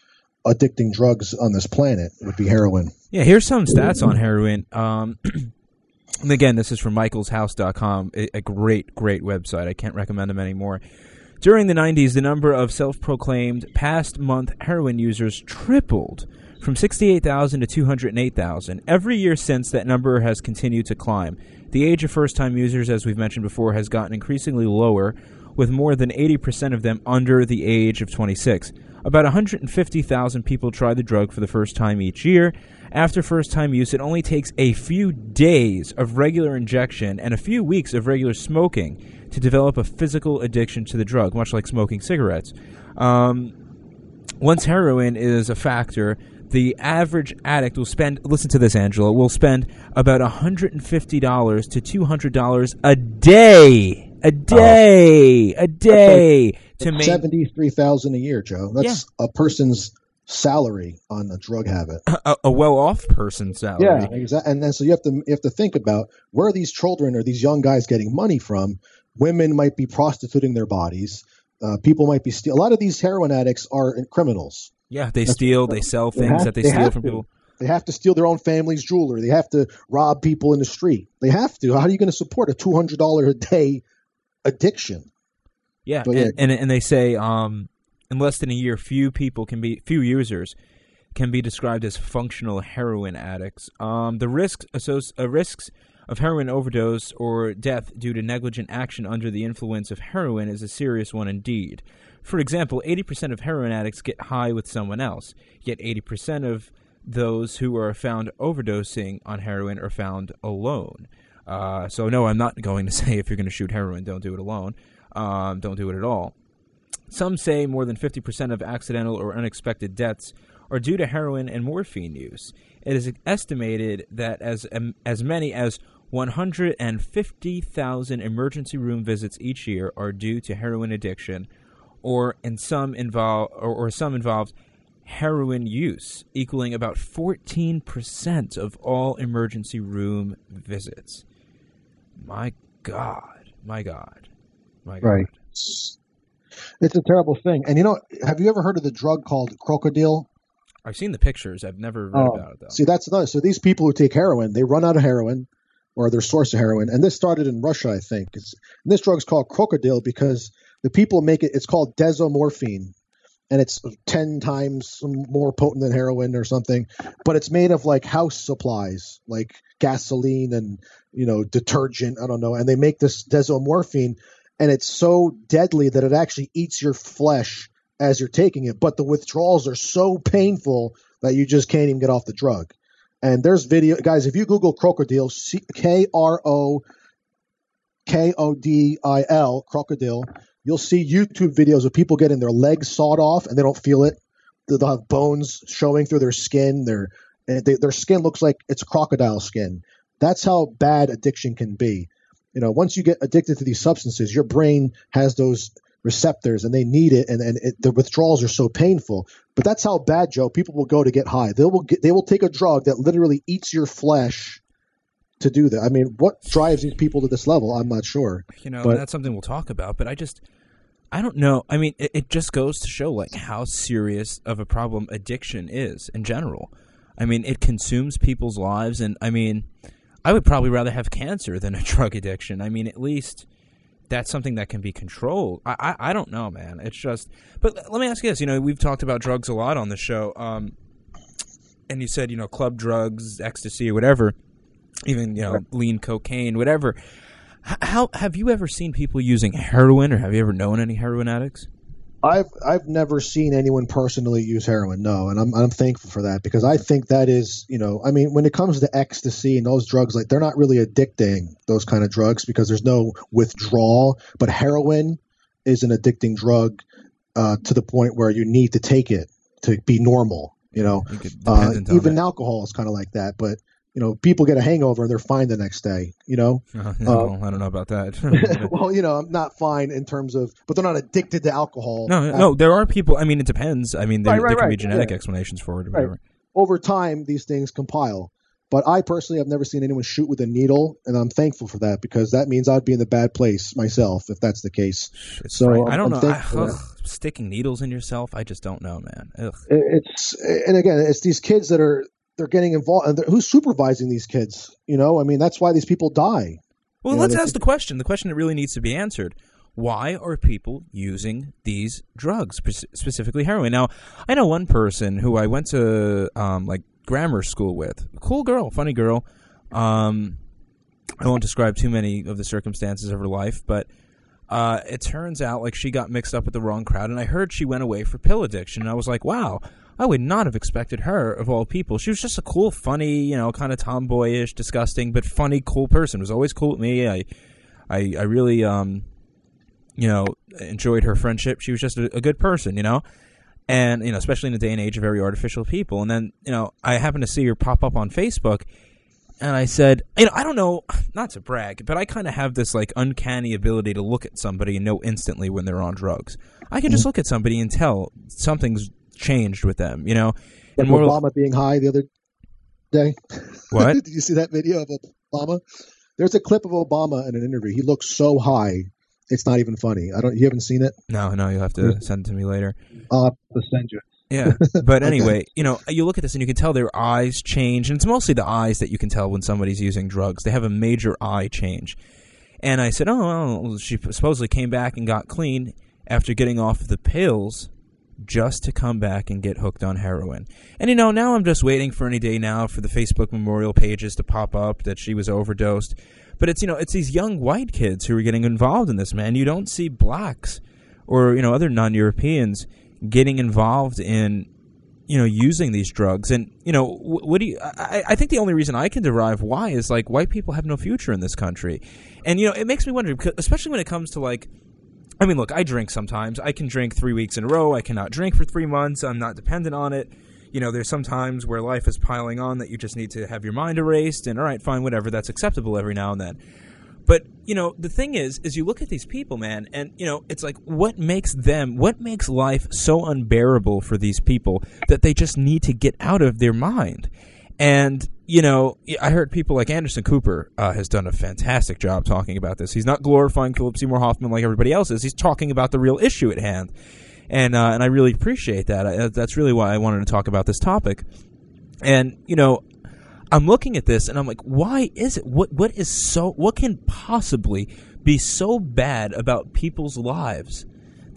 addicting drugs on this planet would be heroin. Yeah, here's some stats on heroin. Um, and again, this is from michaelshouse.com, a, a great, great website. I can't recommend them anymore. During the 90s, the number of self-proclaimed past month heroin users tripled from 68,000 to 208,000. Every year since, that number has continued to climb. The age of first-time users, as we've mentioned before, has gotten increasingly lower, with more than 80% of them under the age of 26. About 150,000 people try the drug for the first time each year. After first time use, it only takes a few days of regular injection and a few weeks of regular smoking to develop a physical addiction to the drug, much like smoking cigarettes. Um, once heroin is a factor, the average addict will spend, listen to this, Angelo, will spend about $150 to $200 a day. A day, a day to make seventy three thousand a year, Joe. That's yeah. a person's salary on a drug habit. A, a well-off person's salary. Yeah, exactly. And then so you have to you have to think about where these children or these young guys getting money from. Women might be prostituting their bodies. Uh, people might be stealing. A lot of these heroin addicts are criminals. Yeah, they That's steal. They sell things they have, that they, they steal from to. people. They have to steal their own family's jewelry. They have to rob people in the street. They have to. How are you going to support a two hundred dollar a day addiction? Yeah, and, yeah. and, and they say um, in less than a year, few people can be few users can be described as functional heroin addicts. Um, the risks uh, risks of heroin overdose or death due to negligent action under the influence of heroin is a serious one indeed. For example, 80% of heroin addicts get high with someone else, yet 80% of those who are found overdosing on heroin are found alone. Uh, so no, I'm not going to say if you're going to shoot heroin, don't do it alone um, don't do it at all. Some say more than 50% of accidental or unexpected deaths are due to heroin and morphine use. It is estimated that as um, as many as 150,000 emergency room visits each year are due to heroin addiction, or in some involve or, or some involved heroin use, equaling about 14% of all emergency room visits. My God, my God. Right. It's a terrible thing. And you know, have you ever heard of the drug called crocodile? I've seen the pictures. I've never read oh, about it though. See, that's another. So these people who take heroin, they run out of heroin or their source of heroin, and this started in Russia, I think. It's, this drug's called crocodile because the people make it. It's called desomorphine, and it's ten times more potent than heroin or something. But it's made of like house supplies, like gasoline and you know detergent. I don't know, and they make this desomorphine and it's so deadly that it actually eats your flesh as you're taking it. But the withdrawals are so painful that you just can't even get off the drug. And there's video, guys. If you Google crocodile, K R O K O D I L, crocodile, you'll see YouTube videos of people getting their legs sawed off and they don't feel it. They'll have bones showing through their skin. Their they, their skin looks like it's crocodile skin. That's how bad addiction can be you know, once you get addicted to these substances, your brain has those receptors and they need it and, and it, the withdrawals are so painful. But that's how bad, Joe, people will go to get high. They will get, they will take a drug that literally eats your flesh to do that. I mean, what drives these people to this level? I'm not sure. You know, but, that's something we'll talk about, but I just I don't know. I mean, it, it just goes to show like how serious of a problem addiction is in general. I mean, it consumes people's lives and I mean, I would probably rather have cancer than a drug addiction. I mean, at least that's something that can be controlled. I, I, I don't know, man. It's just. But let me ask you this. You know, we've talked about drugs a lot on the show. Um, and you said, you know, club drugs, ecstasy, or whatever, even, you know, lean cocaine, whatever. How have you ever seen people using heroin, or have you ever known any heroin addicts? I've I've never seen anyone personally use heroin, no, and I'm I'm thankful for that because I think that is, you know, I mean, when it comes to ecstasy and those drugs, like they're not really addicting those kind of drugs because there's no withdrawal. But heroin is an addicting drug uh, to the point where you need to take it to be normal. You know, uh, even alcohol is kind of like that, but you know, people get a hangover and they're fine the next day. You know, Uh, no, I don't know about that. well, you know, I'm not fine in terms of, but they're not addicted to alcohol. no, no, there are people. I mean, it depends. I mean, there, Right, right, there can be genetic yeah. explanations for it or Right. whatever. over time, these things compile. But I personally have never seen anyone shoot with a needle, and I'm thankful for that because that means I'd be in the bad place myself if that's the case. It's So, right. I'm- don't I'm know. I, ugh, sticking needles in yourself, I just don't know, man. Ugh. It's and again, it's these kids that are they're getting involved, and who's supervising these kids? You know, I mean, that's why these people die. Well, You let's they- ask the question. The question that really needs to be answered. Why are people using these drugs, specifically heroin? Now, I know one person who I went to um, like grammar school with. Cool girl, funny girl. Um, I won't describe too many of the circumstances of her life, but uh, it turns out like she got mixed up with the wrong crowd, and I heard she went away for pill addiction. And I was like, wow, I would not have expected her of all people. She was just a cool, funny, you know, kind of tomboyish, disgusting, but funny, cool person. Was always cool with me. I, I, I really, um, you know, enjoyed her friendship. She was just a, a good person, you know. And you know, especially in the day and age of very artificial people. And then, you know, I happened to see her pop up on Facebook, and I said, you know, I don't know, not to brag, but I kind of have this like uncanny ability to look at somebody and know instantly when they're on drugs. I can just look at somebody and tell something's changed with them, you know. And more, Obama being high the other day. What? Did you see that video of Obama? There's a clip of Obama in an interview. He looks so high, it's not even funny. I don't. You haven't seen it? no, no, you'll have to send it to me later. I'll have to send you. Yeah, but anyway, you know, you look at this and you can tell their eyes change, and it's mostly the eyes that you can tell when somebody's using drugs. They have a major eye change. And I said, "Oh, well, she supposedly came back and got clean after getting off the pills, just to come back and get hooked on heroin." And you know, now I'm just waiting for any day now for the Facebook memorial pages to pop up that she was overdosed. But it's you know, it's these young white kids who are getting involved in this. Man, you don't see blacks or you know other non-Europeans getting involved in you know using these drugs and you know what do you I, I think the only reason i can derive why is like white people have no future in this country and you know it makes me wonder especially when it comes to like i mean look i drink sometimes. I can drink three weeks in a row. I cannot drink for three months. I'm not dependent on it. You know there's some times where life is piling on that you just need to have your mind erased and all right fine whatever. That's acceptable every now and then. But you know, the thing is, is you look at these people, man, and you know, it's like what makes them, what makes life so unbearable for these people that they just need to get out of their mind. And you know, I heard people like Anderson Cooper uh, has done a fantastic job talking about this. He's not glorifying Philip Seymour Hoffman like everybody else is. He's talking about the real issue at hand, and uh, and I really appreciate that. I, that's really why I wanted to talk about this topic. And you know, I'm looking at this and I'm like, why is it? What what is so? What can possibly be so bad about people's lives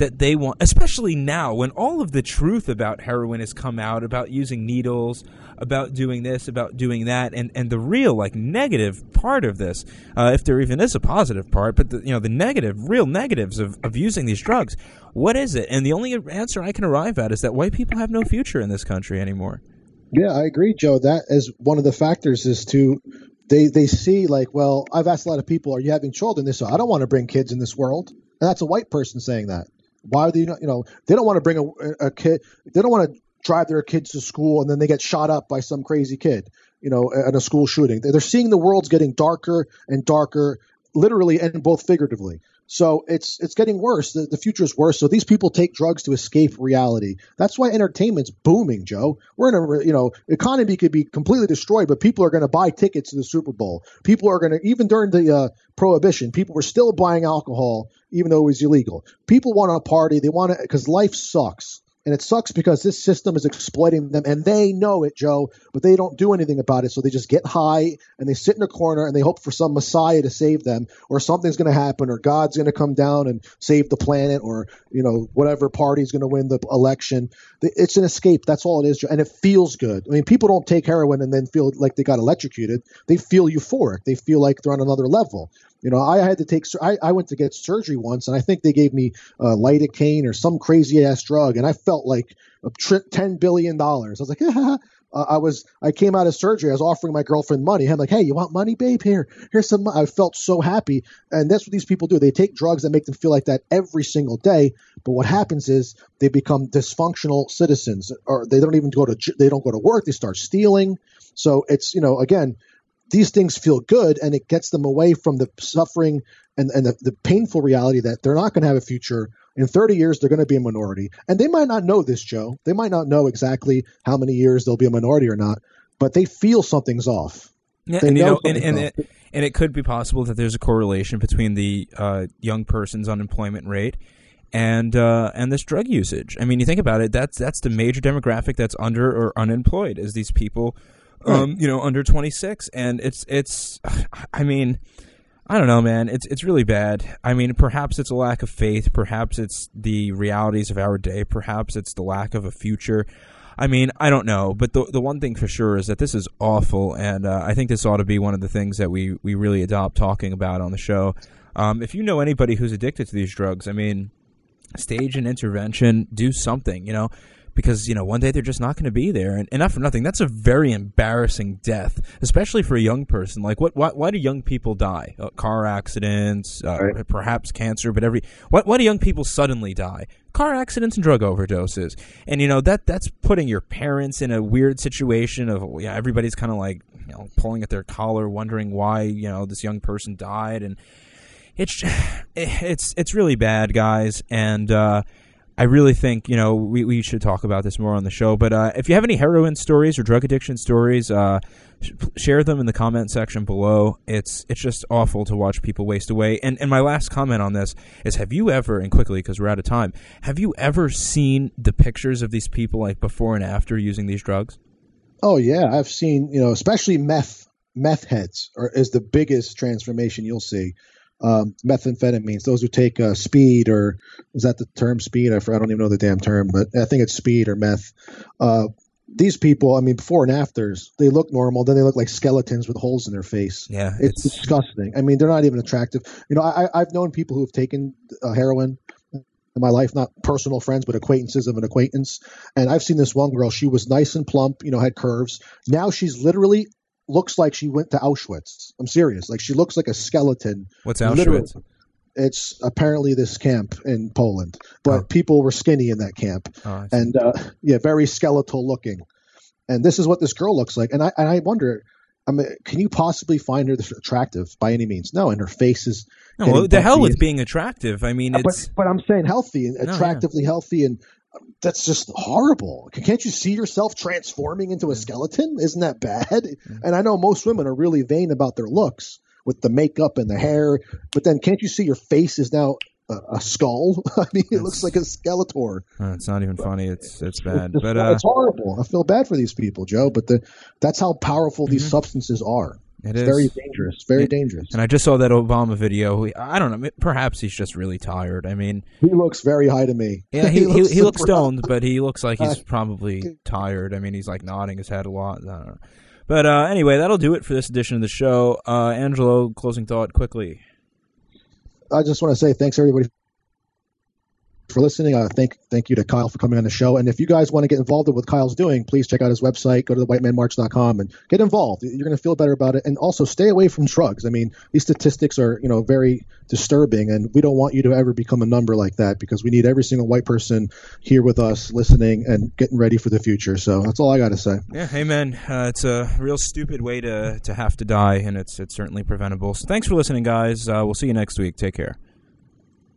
that they want, especially now when all of the truth about heroin has come out, about using needles, about doing this, about doing that, and and the real like negative part of this, uh, if there even is a positive part, but the, you know the negative, real negatives of of using these drugs. What is it? And the only answer I can arrive at is that white people have no future in this country anymore. Yeah, I agree, Joe. That is one of the factors is to they they see like, well, I've asked a lot of people, are you having children? They say, I don't want to bring kids in this world, and that's a white person saying that. Why do you not? You know, they don't want to bring a, a kid. They don't want to drive their kids to school and then they get shot up by some crazy kid. You know, at a school shooting. They're seeing the world's getting darker and darker, literally and both figuratively. So it's it's getting worse. The, the future is worse. So these people take drugs to escape reality. That's why entertainment's booming, Joe. We're in a you know economy could be completely destroyed, but people are going to buy tickets to the Super Bowl. People are going to even during the uh, prohibition, people were still buying alcohol even though it was illegal. People want to party. They want to because life sucks. And it sucks because this system is exploiting them and they know it, Joe, but they don't do anything about it. So they just get high and they sit in a corner and they hope for some messiah to save them or something's going to happen or God's going to come down and save the planet or, you know, whatever party's going to win the election. It's an escape. That's all it is. Joe. And it feels good. I mean, people don't take heroin and then feel like they got electrocuted. They feel euphoric. They feel like they're on another level. You know, I had to take. I, I went to get surgery once, and I think they gave me uh, lidocaine or some crazy ass drug, and I felt like a ten billion dollars. I was like, uh, I was. I came out of surgery. I was offering my girlfriend money. I'm like, hey, you want money, babe? Here, here's some. Money. I felt so happy, and that's what these people do. They take drugs that make them feel like that every single day. But what happens is they become dysfunctional citizens, or they don't even go to. They don't go to work. They start stealing. So it's you know again these things feel good and it gets them away from the suffering and, and the, the painful reality that they're not going to have a future. In 30 years, they're going to be a minority. And they might not know this, Joe. They might not know exactly how many years they'll be a minority or not, but they feel something's off. Yeah, They and you know know, and, and it, and it could be possible that there's a correlation between the uh, young person's unemployment rate and uh, and this drug usage. I mean, you think about it. That's that's the major demographic that's under or unemployed is these people, um, you know, under 26, and it's it's. I mean. I don't know, man. It's it's really bad. I mean, perhaps it's a lack of faith. Perhaps it's the realities of our day. Perhaps it's the lack of a future. I mean, I don't know, but the the one thing for sure is that this is awful, and uh, I think this ought to be one of the things that we we really adopt talking about on the show. Um, if you know anybody who's addicted to these drugs, I mean, stage an intervention, do something, you know, because you know one day they're just not going to be there, and, and not for nothing. That's a very embarrassing death, especially for a young person. Like, what? Why, why do young people die? Uh, car accidents, uh, Right. perhaps cancer, but every why, why do young people suddenly die? Car accidents and drug overdoses, and you know that that's putting your parents in a weird situation of yeah, everybody's kind of like you know pulling at their collar, wondering why you know this young person died, and it's it's it's really bad, guys, and uh, I really think you know we, we should talk about this more on the show. But uh, if you have any heroin stories or drug addiction stories, uh, sh- share them in the comment section below. It's it's just awful to watch people waste away. And and my last comment on this is: Have you ever, and quickly because we're out of time, have you ever seen the pictures of these people like before and after using these drugs? Oh yeah, I've seen you know, especially meth meth heads are, is the biggest transformation you'll see. Um, methamphetamines, those who take uh, speed or is that the term speed? I, I don't even know the damn term, but I think it's speed or meth. Uh, these people, I mean, before and afters, they look normal. Then they look like skeletons with holes in their face. Yeah, It's, disgusting. I mean, they're not even attractive. You know, I, I- I've known people who have taken uh, heroin in my life, not personal friends, but acquaintances of an acquaintance. And I've seen this one girl. She was nice and plump, you know, had curves. Now she's literally looks like she went to Auschwitz. I'm serious. Like she looks like a skeleton. What's Literally. Auschwitz? It's apparently this camp in Poland, but Oh. people were skinny in that camp Oh, and uh, yeah, very skeletal looking. And this is what this girl looks like. And I and I wonder, I mean, can you possibly find her attractive by any means? No, and her face is. no, well, the hell with being attractive. I mean, it's but but I'm saying healthy and yeah. attractively healthy, and that's just horrible. Can't you see yourself transforming into a skeleton? Isn't that bad? And I know most women are really vain about their looks with the makeup and the hair, but then can't you see your face is now a, a skull? I mean, it looks like a Skeletor. uh, it's not even funny. It's it's bad. It's, But uh, it's horrible. I feel bad for these people, Joe. But the, that's how powerful these substances are. It It's is very dangerous. Very Yeah. dangerous. And I just saw that Obama video. I don't know. Perhaps he's just really tired. I mean, He looks very high to me. yeah, he he, he, looks stoned, but he looks like he's probably tired. I mean, he's like nodding his head a lot. I don't know. But uh, anyway, that'll do it for this edition of the show. Uh, Angelo, closing thought quickly. I just want to say thanks everybody for listening. Uh, thank thank you to Kyle for coming on the show. And if you guys want to get involved in what Kyle's doing, please check out his website. Go to the whitemanmarch.com and get involved. You're going to feel better about it. And also stay away from drugs. I mean, these statistics are you know very disturbing, and we don't want you to ever become a number like that because we need every single white person here with us, listening and getting ready for the future. So that's all I got to say. Yeah, amen. Uh, it's a real stupid way to to have to die, and it's it's certainly preventable. So thanks for listening, guys. Uh, we'll see you next week. Take care.